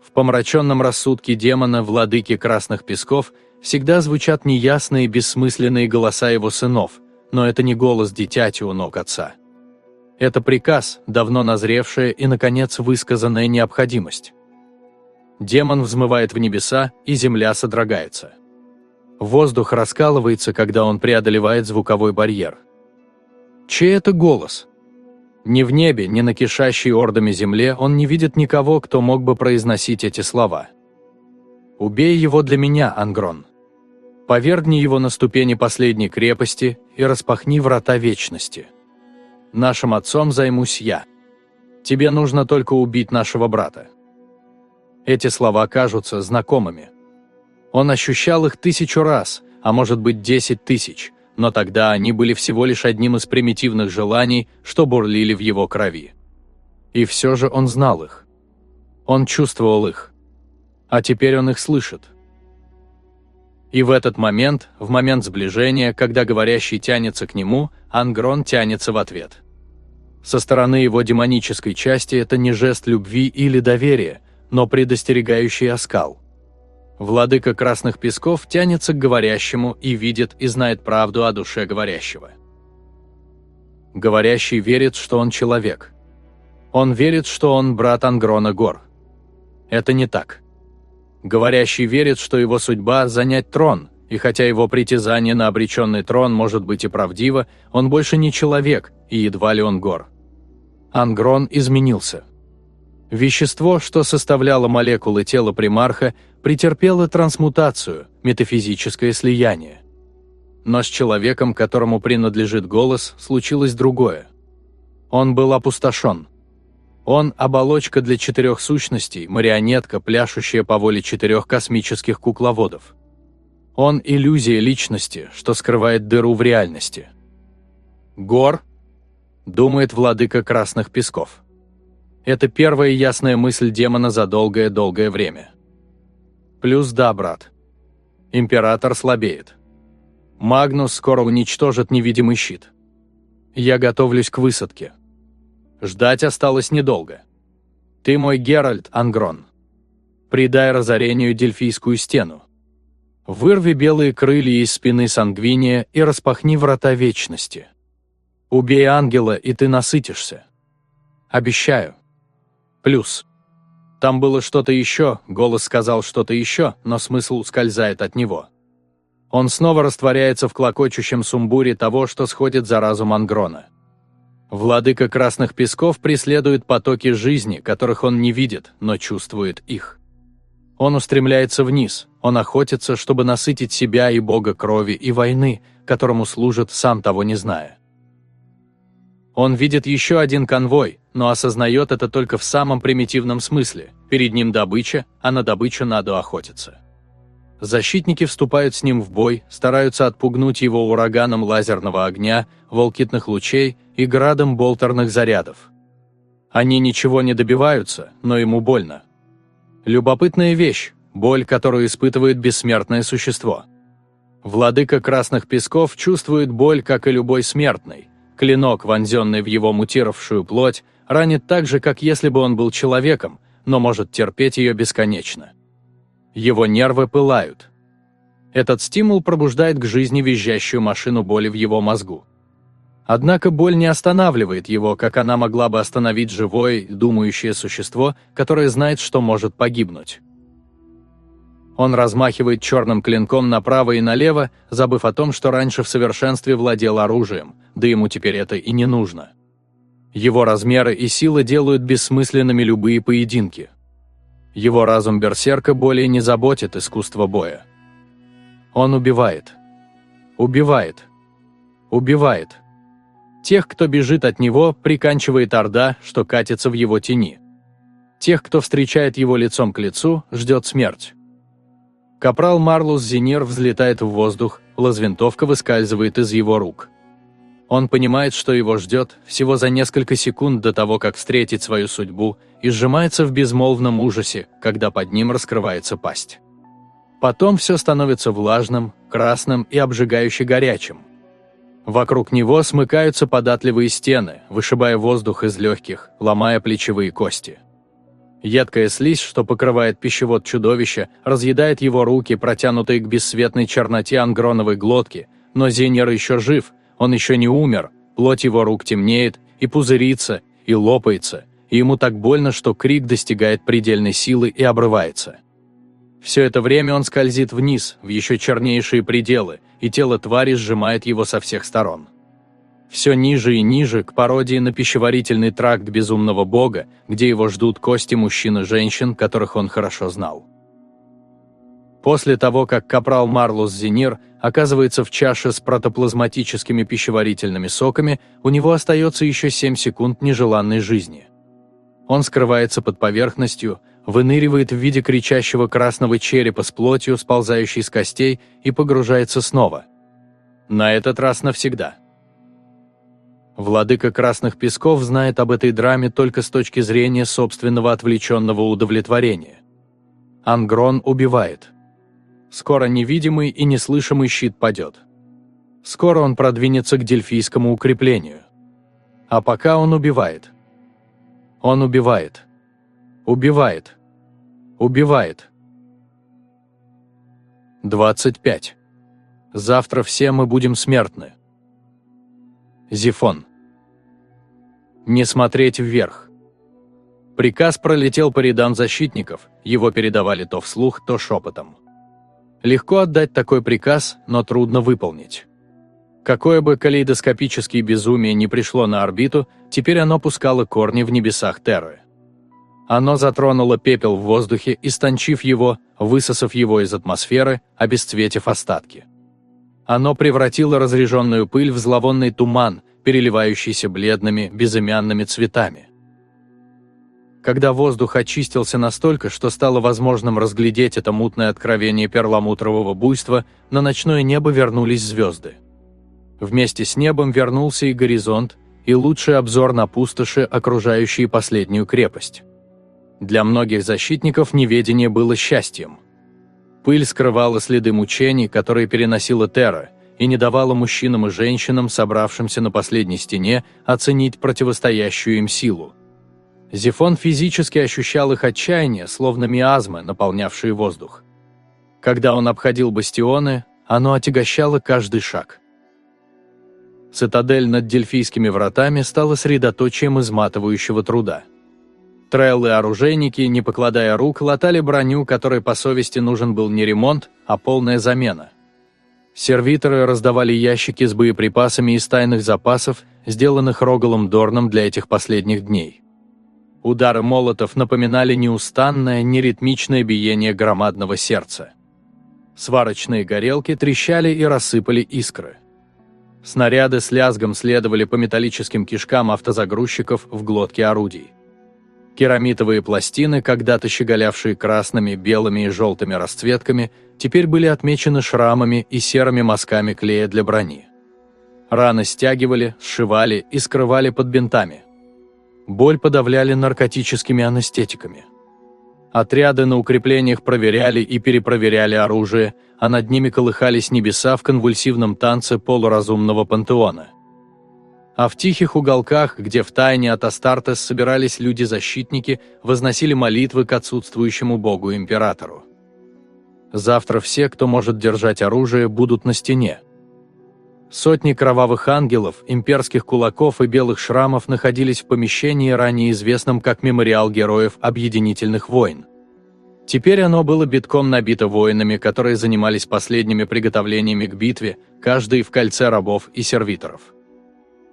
В помраченном рассудке демона, владыки Красных Песков, всегда звучат неясные, бессмысленные голоса его сынов, но это не голос дитяти у ног отца. Это приказ, давно назревшая и, наконец, высказанная необходимость. Демон взмывает в небеса, и земля содрогается. Воздух раскалывается, когда он преодолевает звуковой барьер. Чей это голос? Ни в небе, ни на кишащей ордами земле он не видит никого, кто мог бы произносить эти слова. «Убей его для меня, Ангрон. Повергни его на ступени последней крепости и распахни врата вечности». Нашим отцом займусь я. Тебе нужно только убить нашего брата». Эти слова кажутся знакомыми. Он ощущал их тысячу раз, а может быть десять тысяч, но тогда они были всего лишь одним из примитивных желаний, что бурлили в его крови. И все же он знал их. Он чувствовал их. А теперь он их слышит. И в этот момент, в момент сближения, когда говорящий тянется к нему, Ангрон тянется в ответ. Со стороны его демонической части это не жест любви или доверия, но предостерегающий оскал. Владыка Красных Песков тянется к говорящему и видит и знает правду о душе говорящего. Говорящий верит, что он человек. Он верит, что он брат Ангрона Гор. Это не так. Говорящий верит, что его судьба – занять трон, и хотя его притязание на обреченный трон может быть и правдиво, он больше не человек, и едва ли он гор. Ангрон изменился. Вещество, что составляло молекулы тела примарха, претерпело трансмутацию, метафизическое слияние. Но с человеком, которому принадлежит голос, случилось другое. Он был опустошен. Он – оболочка для четырех сущностей, марионетка, пляшущая по воле четырех космических кукловодов. Он – иллюзия личности, что скрывает дыру в реальности. «Гор?» – думает владыка Красных Песков. Это первая ясная мысль демона за долгое-долгое время. Плюс да, брат. Император слабеет. Магнус скоро уничтожит невидимый щит. Я готовлюсь к высадке. Ждать осталось недолго. Ты мой Геральт, Ангрон. Придай разорению Дельфийскую стену. Вырви белые крылья из спины Сангвиния и распахни врата Вечности. Убей ангела, и ты насытишься. Обещаю. Плюс. Там было что-то еще, голос сказал что-то еще, но смысл ускользает от него. Он снова растворяется в клокочущем сумбуре того, что сходит за разум Ангрона. Владыка Красных Песков преследует потоки жизни, которых он не видит, но чувствует их. Он устремляется вниз, он охотится, чтобы насытить себя и бога крови и войны, которому служит, сам того не зная. Он видит еще один конвой, но осознает это только в самом примитивном смысле. Перед ним добыча, а на добычу надо охотиться. Защитники вступают с ним в бой, стараются отпугнуть его ураганом лазерного огня, волкитных лучей и градом болтерных зарядов. Они ничего не добиваются, но ему больно. Любопытная вещь – боль, которую испытывает бессмертное существо. Владыка Красных Песков чувствует боль, как и любой смертный. Клинок, вонзенный в его мутировавшую плоть, ранит так же, как если бы он был человеком, но может терпеть ее бесконечно. Его нервы пылают. Этот стимул пробуждает к жизни визжащую машину боли в его мозгу. Однако боль не останавливает его, как она могла бы остановить живое, думающее существо, которое знает, что может погибнуть. Он размахивает черным клинком направо и налево, забыв о том, что раньше в совершенстве владел оружием, да ему теперь это и не нужно. Его размеры и сила делают бессмысленными любые поединки. Его разум берсерка более не заботит искусство боя. Он убивает. Убивает. Убивает. Тех, кто бежит от него, приканчивает орда, что катится в его тени. Тех, кто встречает его лицом к лицу, ждет смерть. Капрал Марлус Зинер взлетает в воздух, лазвинтовка выскальзывает из его рук. Он понимает, что его ждет, всего за несколько секунд до того, как встретить свою судьбу, и сжимается в безмолвном ужасе, когда под ним раскрывается пасть. Потом все становится влажным, красным и обжигающе горячим. Вокруг него смыкаются податливые стены, вышибая воздух из легких, ломая плечевые кости. Едкая слизь, что покрывает пищевод чудовища, разъедает его руки, протянутые к бесцветной черноте ангроновой глотки, но Зенер еще жив, он еще не умер, плоть его рук темнеет и пузырится, и лопается, и ему так больно, что крик достигает предельной силы и обрывается. Все это время он скользит вниз, в еще чернейшие пределы, и тело твари сжимает его со всех сторон. Все ниже и ниже, к пародии на пищеварительный тракт безумного бога, где его ждут кости мужчин и женщин, которых он хорошо знал. После того, как капрал Марлус Зенир оказывается в чаше с протоплазматическими пищеварительными соками, у него остается еще 7 секунд нежеланной жизни. Он скрывается под поверхностью, выныривает в виде кричащего красного черепа с плотью, сползающей с костей, и погружается снова. На этот раз навсегда. Владыка Красных Песков знает об этой драме только с точки зрения собственного отвлеченного удовлетворения. Ангрон убивает. Скоро невидимый и неслышимый щит падет. Скоро он продвинется к дельфийскому укреплению. А пока он убивает. Он убивает. Убивает. Убивает. 25. Завтра все мы будем смертны. Зифон. Не смотреть вверх. Приказ пролетел по рядам защитников, его передавали то вслух, то шепотом. Легко отдать такой приказ, но трудно выполнить. Какое бы калейдоскопическое безумие не пришло на орбиту, теперь оно пускало корни в небесах Терры. Оно затронуло пепел в воздухе, истончив его, высосав его из атмосферы, обесцветив остатки. Оно превратило разреженную пыль в зловонный туман, переливающийся бледными, безымянными цветами. Когда воздух очистился настолько, что стало возможным разглядеть это мутное откровение перламутрового буйства, на ночное небо вернулись звезды. Вместе с небом вернулся и горизонт, и лучший обзор на пустоши, окружающие последнюю крепость. Для многих защитников неведение было счастьем. Пыль скрывала следы мучений, которые переносила Терра, и не давала мужчинам и женщинам, собравшимся на последней стене, оценить противостоящую им силу. Зефон физически ощущал их отчаяние, словно миазмы, наполнявшие воздух. Когда он обходил бастионы, оно отягощало каждый шаг. Цитадель над Дельфийскими вратами стала средоточием изматывающего труда. Треллы-оружейники, не покладая рук, латали броню, которой по совести нужен был не ремонт, а полная замена. Сервиторы раздавали ящики с боеприпасами из тайных запасов, сделанных Рогалом Дорном для этих последних дней. Удары молотов напоминали неустанное, неритмичное биение громадного сердца. Сварочные горелки трещали и рассыпали искры. Снаряды с лязгом следовали по металлическим кишкам автозагрузчиков в глотке орудий. Керамитовые пластины, когда-то щеголявшие красными, белыми и желтыми расцветками, теперь были отмечены шрамами и серыми мазками клея для брони. Раны стягивали, сшивали и скрывали под бинтами. Боль подавляли наркотическими анестетиками. Отряды на укреплениях проверяли и перепроверяли оружие, а над ними колыхались небеса в конвульсивном танце полуразумного пантеона. А в тихих уголках, где в тайне от Астартес собирались люди-защитники, возносили молитвы к отсутствующему богу-императору. Завтра все, кто может держать оружие, будут на стене. Сотни кровавых ангелов, имперских кулаков и белых шрамов находились в помещении, ранее известном как мемориал героев объединительных войн. Теперь оно было битком набито воинами, которые занимались последними приготовлениями к битве, каждый в кольце рабов и сервиторов.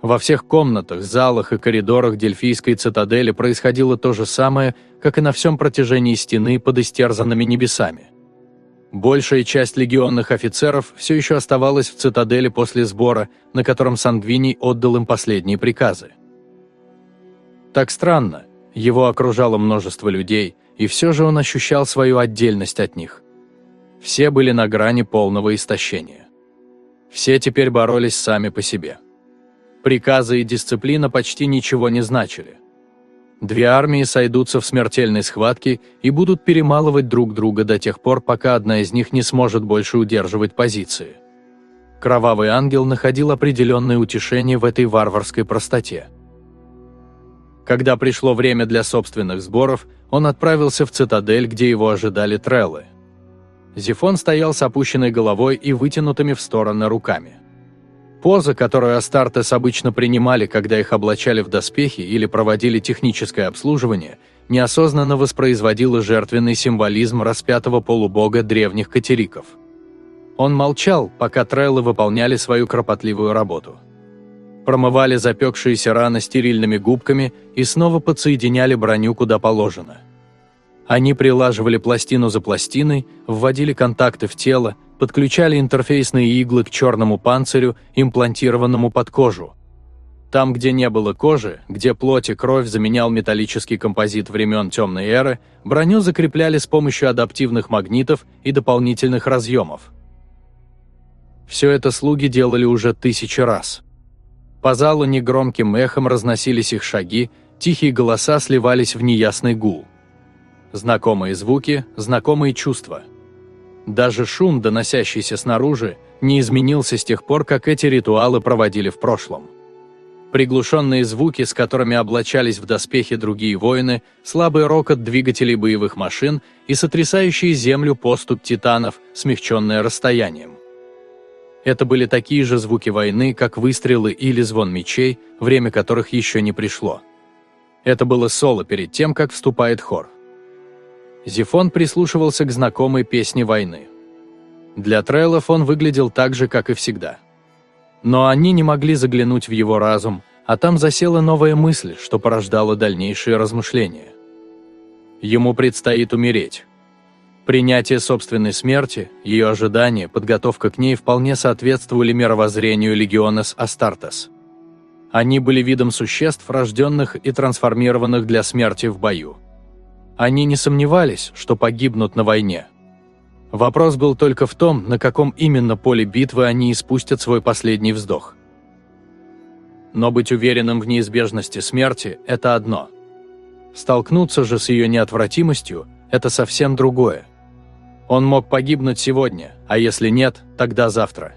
Во всех комнатах, залах и коридорах Дельфийской цитадели происходило то же самое, как и на всем протяжении стены под истерзанными небесами. Большая часть легионных офицеров все еще оставалась в цитадели после сбора, на котором Сангвиний отдал им последние приказы. Так странно, его окружало множество людей, и все же он ощущал свою отдельность от них. Все были на грани полного истощения. Все теперь боролись сами по себе. Приказы и дисциплина почти ничего не значили. Две армии сойдутся в смертельной схватке и будут перемалывать друг друга до тех пор, пока одна из них не сможет больше удерживать позиции. Кровавый ангел находил определенное утешение в этой варварской простоте. Когда пришло время для собственных сборов, он отправился в цитадель, где его ожидали треллы. Зифон стоял с опущенной головой и вытянутыми в стороны руками. Поза, которую Астартес обычно принимали, когда их облачали в доспехи или проводили техническое обслуживание, неосознанно воспроизводила жертвенный символизм распятого полубога древних катериков. Он молчал, пока треллы выполняли свою кропотливую работу. Промывали запекшиеся раны стерильными губками и снова подсоединяли броню куда положено. Они прилаживали пластину за пластиной, вводили контакты в тело, подключали интерфейсные иглы к черному панцирю, имплантированному под кожу. Там, где не было кожи, где плоть и кровь заменял металлический композит времен темной эры, броню закрепляли с помощью адаптивных магнитов и дополнительных разъемов. Все это слуги делали уже тысячи раз. По залу негромким эхом разносились их шаги, тихие голоса сливались в неясный гул. Знакомые звуки, знакомые чувства. Даже шум, доносящийся снаружи, не изменился с тех пор, как эти ритуалы проводили в прошлом. Приглушенные звуки, с которыми облачались в доспехи другие воины, слабый рокот двигателей боевых машин и сотрясающие землю поступ титанов, смягченное расстоянием. Это были такие же звуки войны, как выстрелы или звон мечей, время которых еще не пришло. Это было соло перед тем, как вступает хор. Зифон прислушивался к знакомой песне войны. Для трейлов он выглядел так же, как и всегда – но они не могли заглянуть в его разум, а там засела новая мысль, что порождала дальнейшие размышления. Ему предстоит умереть. Принятие собственной смерти, ее ожидание, подготовка к ней вполне соответствовали мировоззрению Легионес Астартес. Они были видом существ, рожденных и трансформированных для смерти в бою. Они не сомневались, что погибнут на войне – Вопрос был только в том, на каком именно поле битвы они испустят свой последний вздох. Но быть уверенным в неизбежности смерти – это одно. Столкнуться же с ее неотвратимостью – это совсем другое. Он мог погибнуть сегодня, а если нет, тогда завтра.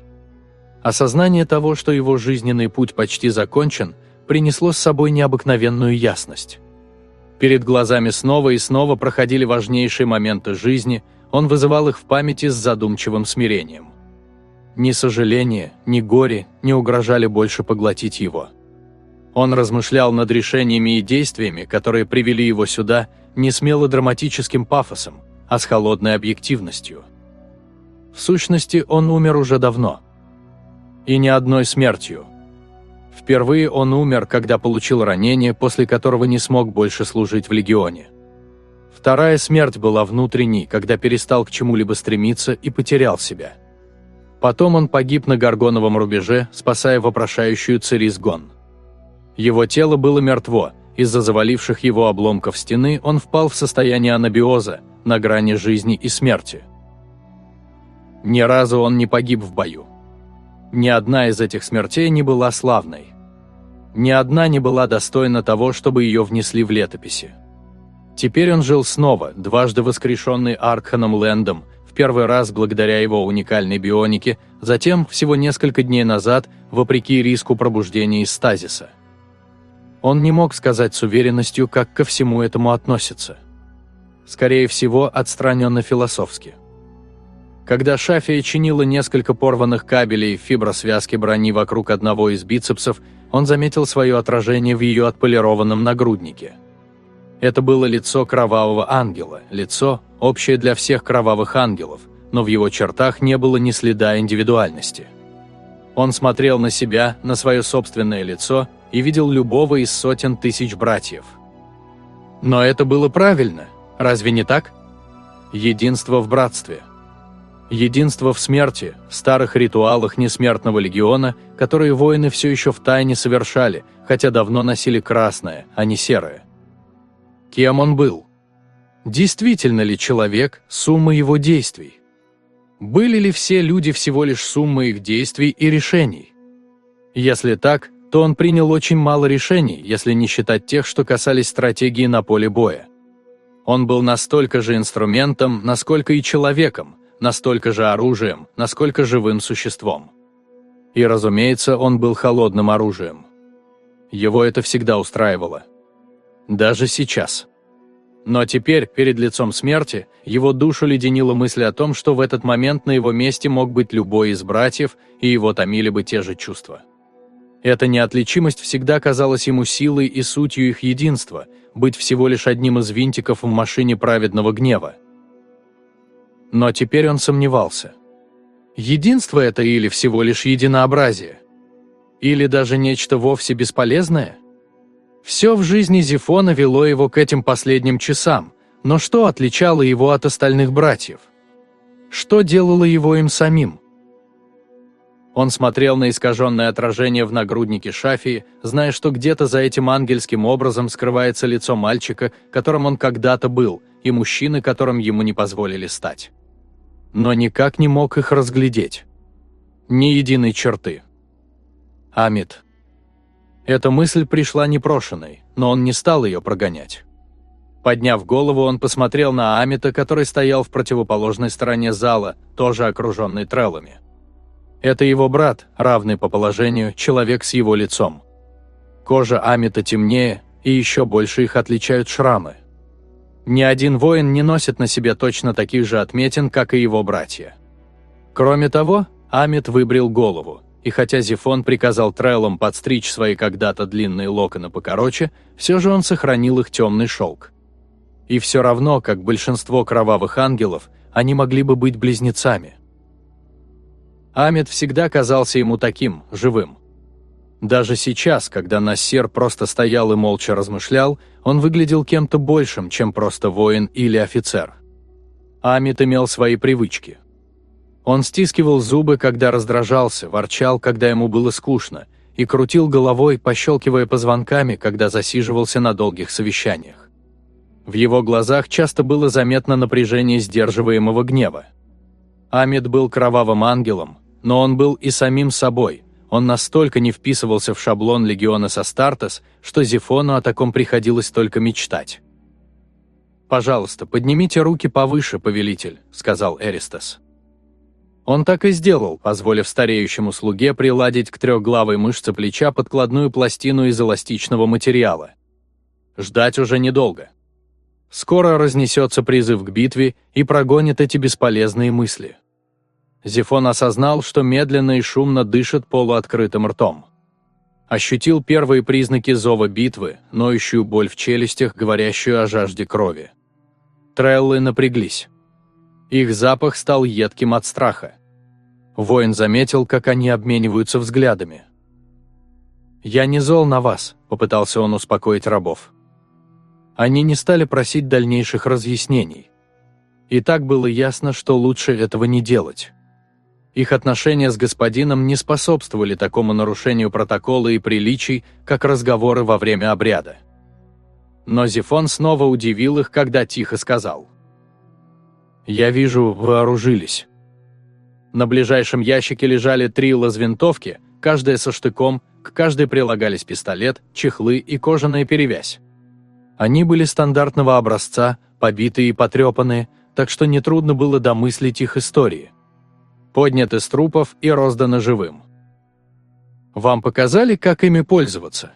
Осознание того, что его жизненный путь почти закончен, принесло с собой необыкновенную ясность. Перед глазами снова и снова проходили важнейшие моменты жизни – он вызывал их в памяти с задумчивым смирением. Ни сожаление, ни горе не угрожали больше поглотить его. Он размышлял над решениями и действиями, которые привели его сюда, не смело драматическим пафосом, а с холодной объективностью. В сущности, он умер уже давно. И не одной смертью. Впервые он умер, когда получил ранение, после которого не смог больше служить в легионе. Вторая смерть была внутренней, когда перестал к чему-либо стремиться и потерял себя. Потом он погиб на Гаргоновом рубеже, спасая вопрошающую Церис Гон. Его тело было мертво, из-за заваливших его обломков стены он впал в состояние анабиоза, на грани жизни и смерти. Ни разу он не погиб в бою. Ни одна из этих смертей не была славной. Ни одна не была достойна того, чтобы ее внесли в летописи. Теперь он жил снова, дважды воскрешенный Аркханом Лэндом, в первый раз благодаря его уникальной бионике, затем, всего несколько дней назад, вопреки риску пробуждения из стазиса. Он не мог сказать с уверенностью, как ко всему этому относится. Скорее всего, отстраненно философски. Когда Шафия чинила несколько порванных кабелей в фибросвязке брони вокруг одного из бицепсов, он заметил свое отражение в ее отполированном нагруднике – это было лицо кровавого ангела, лицо, общее для всех кровавых ангелов, но в его чертах не было ни следа индивидуальности. Он смотрел на себя, на свое собственное лицо и видел любого из сотен тысяч братьев. Но это было правильно, разве не так? Единство в братстве. Единство в смерти, в старых ритуалах несмертного легиона, которые воины все еще в тайне совершали, хотя давно носили красное, а не серое. Кем он был? Действительно ли человек – сумма его действий? Были ли все люди всего лишь сумма их действий и решений? Если так, то он принял очень мало решений, если не считать тех, что касались стратегии на поле боя. Он был настолько же инструментом, насколько и человеком, настолько же оружием, насколько живым существом. И, разумеется, он был холодным оружием. Его это всегда устраивало. Даже сейчас. Но теперь, перед лицом смерти, его душу леденила мысль о том, что в этот момент на его месте мог быть любой из братьев, и его томили бы те же чувства. Эта неотличимость всегда казалась ему силой и сутью их единства, быть всего лишь одним из винтиков в машине праведного гнева. Но теперь он сомневался. Единство это или всего лишь единообразие? Или даже нечто вовсе бесполезное – все в жизни Зифона вело его к этим последним часам, но что отличало его от остальных братьев? Что делало его им самим? Он смотрел на искаженное отражение в нагруднике Шафии, зная, что где-то за этим ангельским образом скрывается лицо мальчика, которым он когда-то был, и мужчины, которым ему не позволили стать. Но никак не мог их разглядеть. Ни единой черты. Амит. Эта мысль пришла непрошенной, но он не стал ее прогонять. Подняв голову, он посмотрел на Амита, который стоял в противоположной стороне зала, тоже окруженный треллами. Это его брат, равный по положению, человек с его лицом. Кожа Амита темнее, и еще больше их отличают шрамы. Ни один воин не носит на себе точно таких же отметин, как и его братья. Кроме того, Амит выбрил голову, и хотя Зифон приказал Треллам подстричь свои когда-то длинные локоны покороче, все же он сохранил их темный шелк. И все равно, как большинство кровавых ангелов, они могли бы быть близнецами. Амит всегда казался ему таким, живым. Даже сейчас, когда Нассер просто стоял и молча размышлял, он выглядел кем-то большим, чем просто воин или офицер. Амит имел свои привычки – он стискивал зубы, когда раздражался, ворчал, когда ему было скучно, и крутил головой, пощелкивая позвонками, когда засиживался на долгих совещаниях. В его глазах часто было заметно напряжение сдерживаемого гнева. Амид был кровавым ангелом, но он был и самим собой. Он настолько не вписывался в шаблон легиона Састартес, что Зефону о таком приходилось только мечтать. «Пожалуйста, поднимите руки повыше, повелитель», — сказал Эристас. Он так и сделал, позволив стареющему слуге приладить к трехглавой мышце плеча подкладную пластину из эластичного материала. Ждать уже недолго. Скоро разнесется призыв к битве и прогонит эти бесполезные мысли. Зефон осознал, что медленно и шумно дышит полуоткрытым ртом. Ощутил первые признаки зова битвы, ноющую боль в челюстях, говорящую о жажде крови. Треллы напряглись. Их запах стал едким от страха. Воин заметил, как они обмениваются взглядами. «Я не зол на вас», – попытался он успокоить рабов. Они не стали просить дальнейших разъяснений. И так было ясно, что лучше этого не делать. Их отношения с господином не способствовали такому нарушению протокола и приличий, как разговоры во время обряда. Но Зифон снова удивил их, когда тихо сказал – «Я вижу, вооружились». На ближайшем ящике лежали три лазвинтовки, каждая со штыком, к каждой прилагались пистолет, чехлы и кожаная перевязь. Они были стандартного образца, побитые и потрепанные, так что нетрудно было домыслить их истории. Подняты с трупов и розданы живым. «Вам показали, как ими пользоваться?»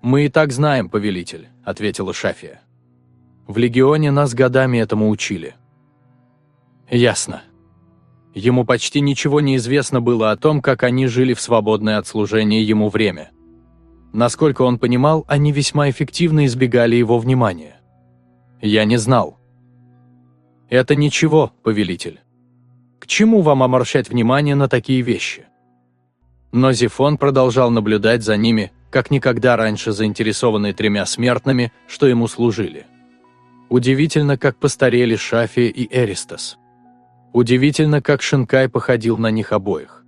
«Мы и так знаем, повелитель», — ответила Шафия. В Легионе нас годами этому учили. Ясно. Ему почти ничего не известно было о том, как они жили в свободное от служения ему время. Насколько он понимал, они весьма эффективно избегали его внимания. Я не знал. Это ничего, повелитель. К чему вам обращать внимание на такие вещи? Но Зифон продолжал наблюдать за ними, как никогда раньше заинтересованный тремя смертными, что ему служили. Удивительно, как постарели Шафи и Эристас. Удивительно, как Шинкай походил на них обоих.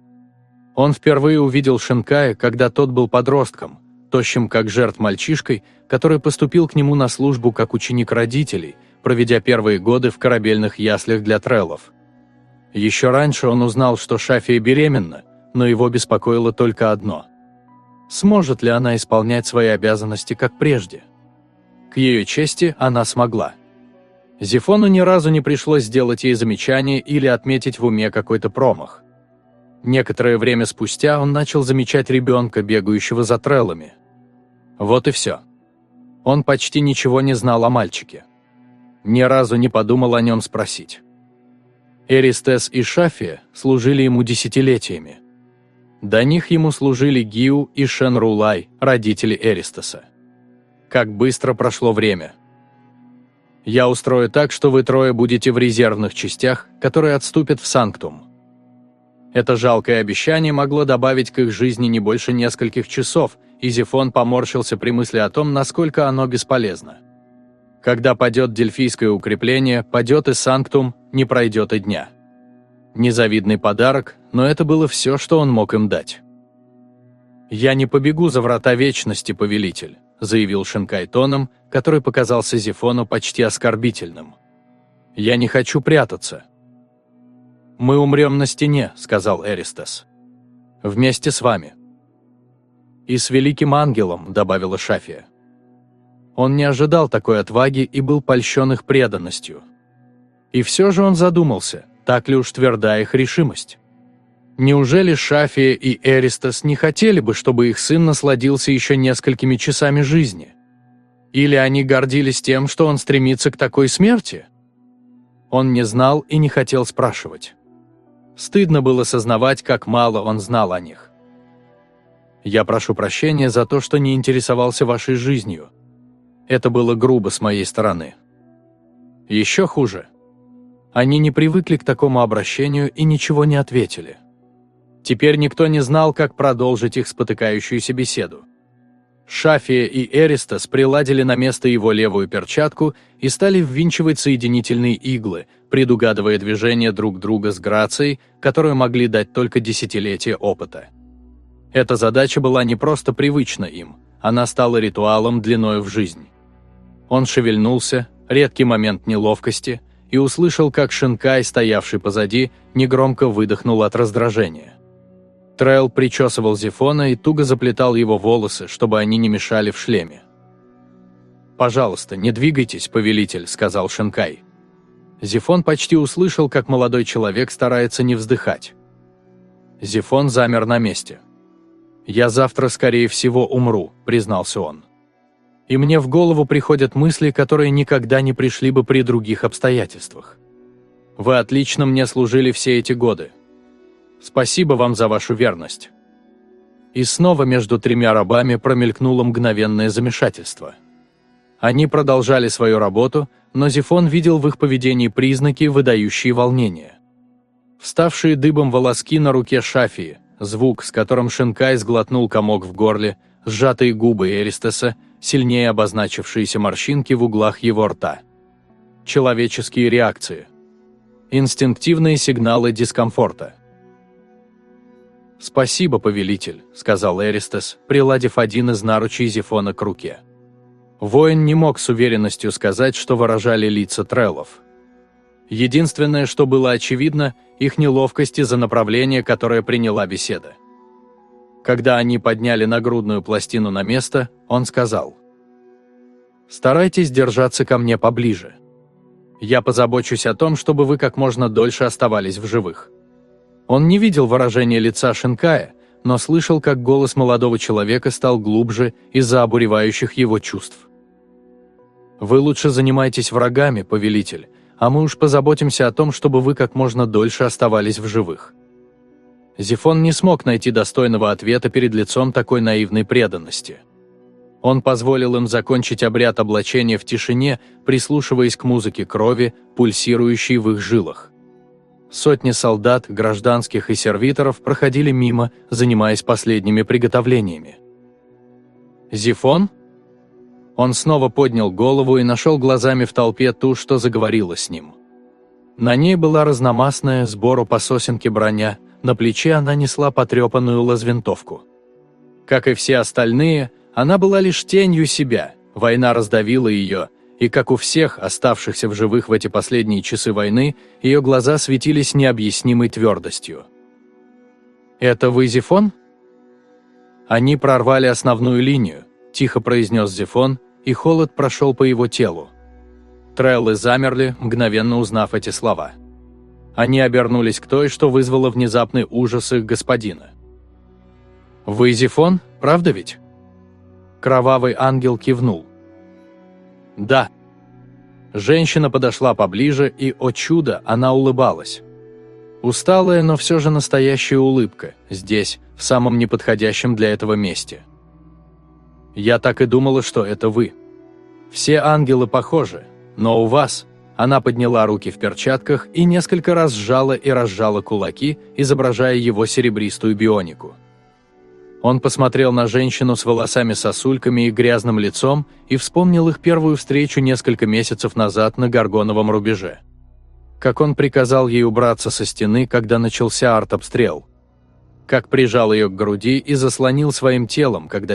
Он впервые увидел Шинкая, когда тот был подростком, тощим как жертв мальчишкой, который поступил к нему на службу как ученик родителей, проведя первые годы в корабельных яслях для треллов. Еще раньше он узнал, что Шафия беременна, но его беспокоило только одно. Сможет ли она исполнять свои обязанности как прежде? К ее чести она смогла. Зефону ни разу не пришлось сделать ей замечание или отметить в уме какой-то промах. Некоторое время спустя он начал замечать ребенка, бегающего за треллами. Вот и все. Он почти ничего не знал о мальчике. Ни разу не подумал о нем спросить. Эристес и Шафия служили ему десятилетиями. До них ему служили Гиу и Шенрулай, родители Эристеса. Как быстро прошло время. Я устрою так, что вы трое будете в резервных частях, которые отступят в Санктум. Это жалкое обещание могло добавить к их жизни не больше нескольких часов, и Зефон поморщился при мысли о том, насколько оно бесполезно. Когда падет Дельфийское укрепление, падет и Санктум, не пройдет и дня. Незавидный подарок, но это было все, что он мог им дать. «Я не побегу за врата Вечности, повелитель заявил Шинкай тоном, который показался Зефону почти оскорбительным. «Я не хочу прятаться. «Мы умрем на стене», — сказал Эристес. «Вместе с вами». «И с великим ангелом», — добавила Шафия. Он не ожидал такой отваги и был польщен их преданностью. И все же он задумался, так ли уж тверда их решимость. Неужели Шафия и Эристас не хотели бы, чтобы их сын насладился еще несколькими часами жизни? Или они гордились тем, что он стремится к такой смерти? Он не знал и не хотел спрашивать. Стыдно было сознавать, как мало он знал о них. «Я прошу прощения за то, что не интересовался вашей жизнью. Это было грубо с моей стороны. Еще хуже. Они не привыкли к такому обращению и ничего не ответили. Теперь никто не знал, как продолжить их спотыкающуюся беседу. Шафия и Эристас приладили на место его левую перчатку и стали ввинчивать соединительные иглы, предугадывая движения друг друга с грацией, которую могли дать только десятилетия опыта. Эта задача была не просто привычна им, она стала ритуалом длиною в жизнь. Он шевельнулся, редкий момент неловкости, и услышал, как Шенкай, стоявший позади, негромко выдохнул от раздражения. Трэлл причесывал Зефона и туго заплетал его волосы, чтобы они не мешали в шлеме. «Пожалуйста, не двигайтесь, повелитель», — сказал Шенкай. Зефон почти услышал, как молодой человек старается не вздыхать. Зефон замер на месте. «Я завтра, скорее всего, умру», — признался он. «И мне в голову приходят мысли, которые никогда не пришли бы при других обстоятельствах. Вы отлично мне служили все эти годы, Спасибо вам за вашу верность». И снова между тремя рабами промелькнуло мгновенное замешательство. Они продолжали свою работу, но Зифон видел в их поведении признаки, выдающие волнение. Вставшие дыбом волоски на руке Шафии, звук, с которым Шинкай сглотнул комок в горле, сжатые губы Эристеса, сильнее обозначившиеся морщинки в углах его рта. Человеческие реакции. Инстинктивные сигналы дискомфорта. «Спасибо, повелитель», — сказал Эристес, приладив один из наручей Зефона к руке. Воин не мог с уверенностью сказать, что выражали лица треллов. Единственное, что было очевидно, их неловкость из-за направления, которое приняла беседа. Когда они подняли нагрудную пластину на место, он сказал, «Старайтесь держаться ко мне поближе. Я позабочусь о том, чтобы вы как можно дольше оставались в живых». Он не видел выражения лица Шинкая, но слышал, как голос молодого человека стал глубже из-за обуревающих его чувств. «Вы лучше занимайтесь врагами, повелитель, а мы уж позаботимся о том, чтобы вы как можно дольше оставались в живых». Зифон не смог найти достойного ответа перед лицом такой наивной преданности. Он позволил им закончить обряд облачения в тишине, прислушиваясь к музыке крови, пульсирующей в их жилах. Сотни солдат, гражданских и сервиторов проходили мимо, занимаясь последними приготовлениями. «Зифон?» Он снова поднял голову и нашел глазами в толпе ту, что заговорила с ним. На ней была разномастная, сбору по сосенке броня, на плече она несла потрепанную лазвинтовку. Как и все остальные, она была лишь тенью себя, война раздавила ее – и, как у всех оставшихся в живых в эти последние часы войны, ее глаза светились необъяснимой твердостью. «Это вы, Зефон?» «Они прорвали основную линию», – тихо произнес Зефон, и холод прошел по его телу. Треллы замерли, мгновенно узнав эти слова. Они обернулись к той, что вызвало внезапный ужас их господина. «Вы Зефон, правда ведь?» Кровавый ангел кивнул. «Да». Женщина подошла поближе, и, о чудо, она улыбалась. Усталая, но все же настоящая улыбка, здесь, в самом неподходящем для этого месте. «Я так и думала, что это вы. Все ангелы похожи, но у вас...» Она подняла руки в перчатках и несколько раз сжала и разжала кулаки, изображая его серебристую бионику. Он посмотрел на женщину с волосами-сосульками и грязным лицом и вспомнил их первую встречу несколько месяцев назад на Гаргоновом рубеже. Как он приказал ей убраться со стены, когда начался артобстрел. Как прижал ее к груди и заслонил своим телом, когда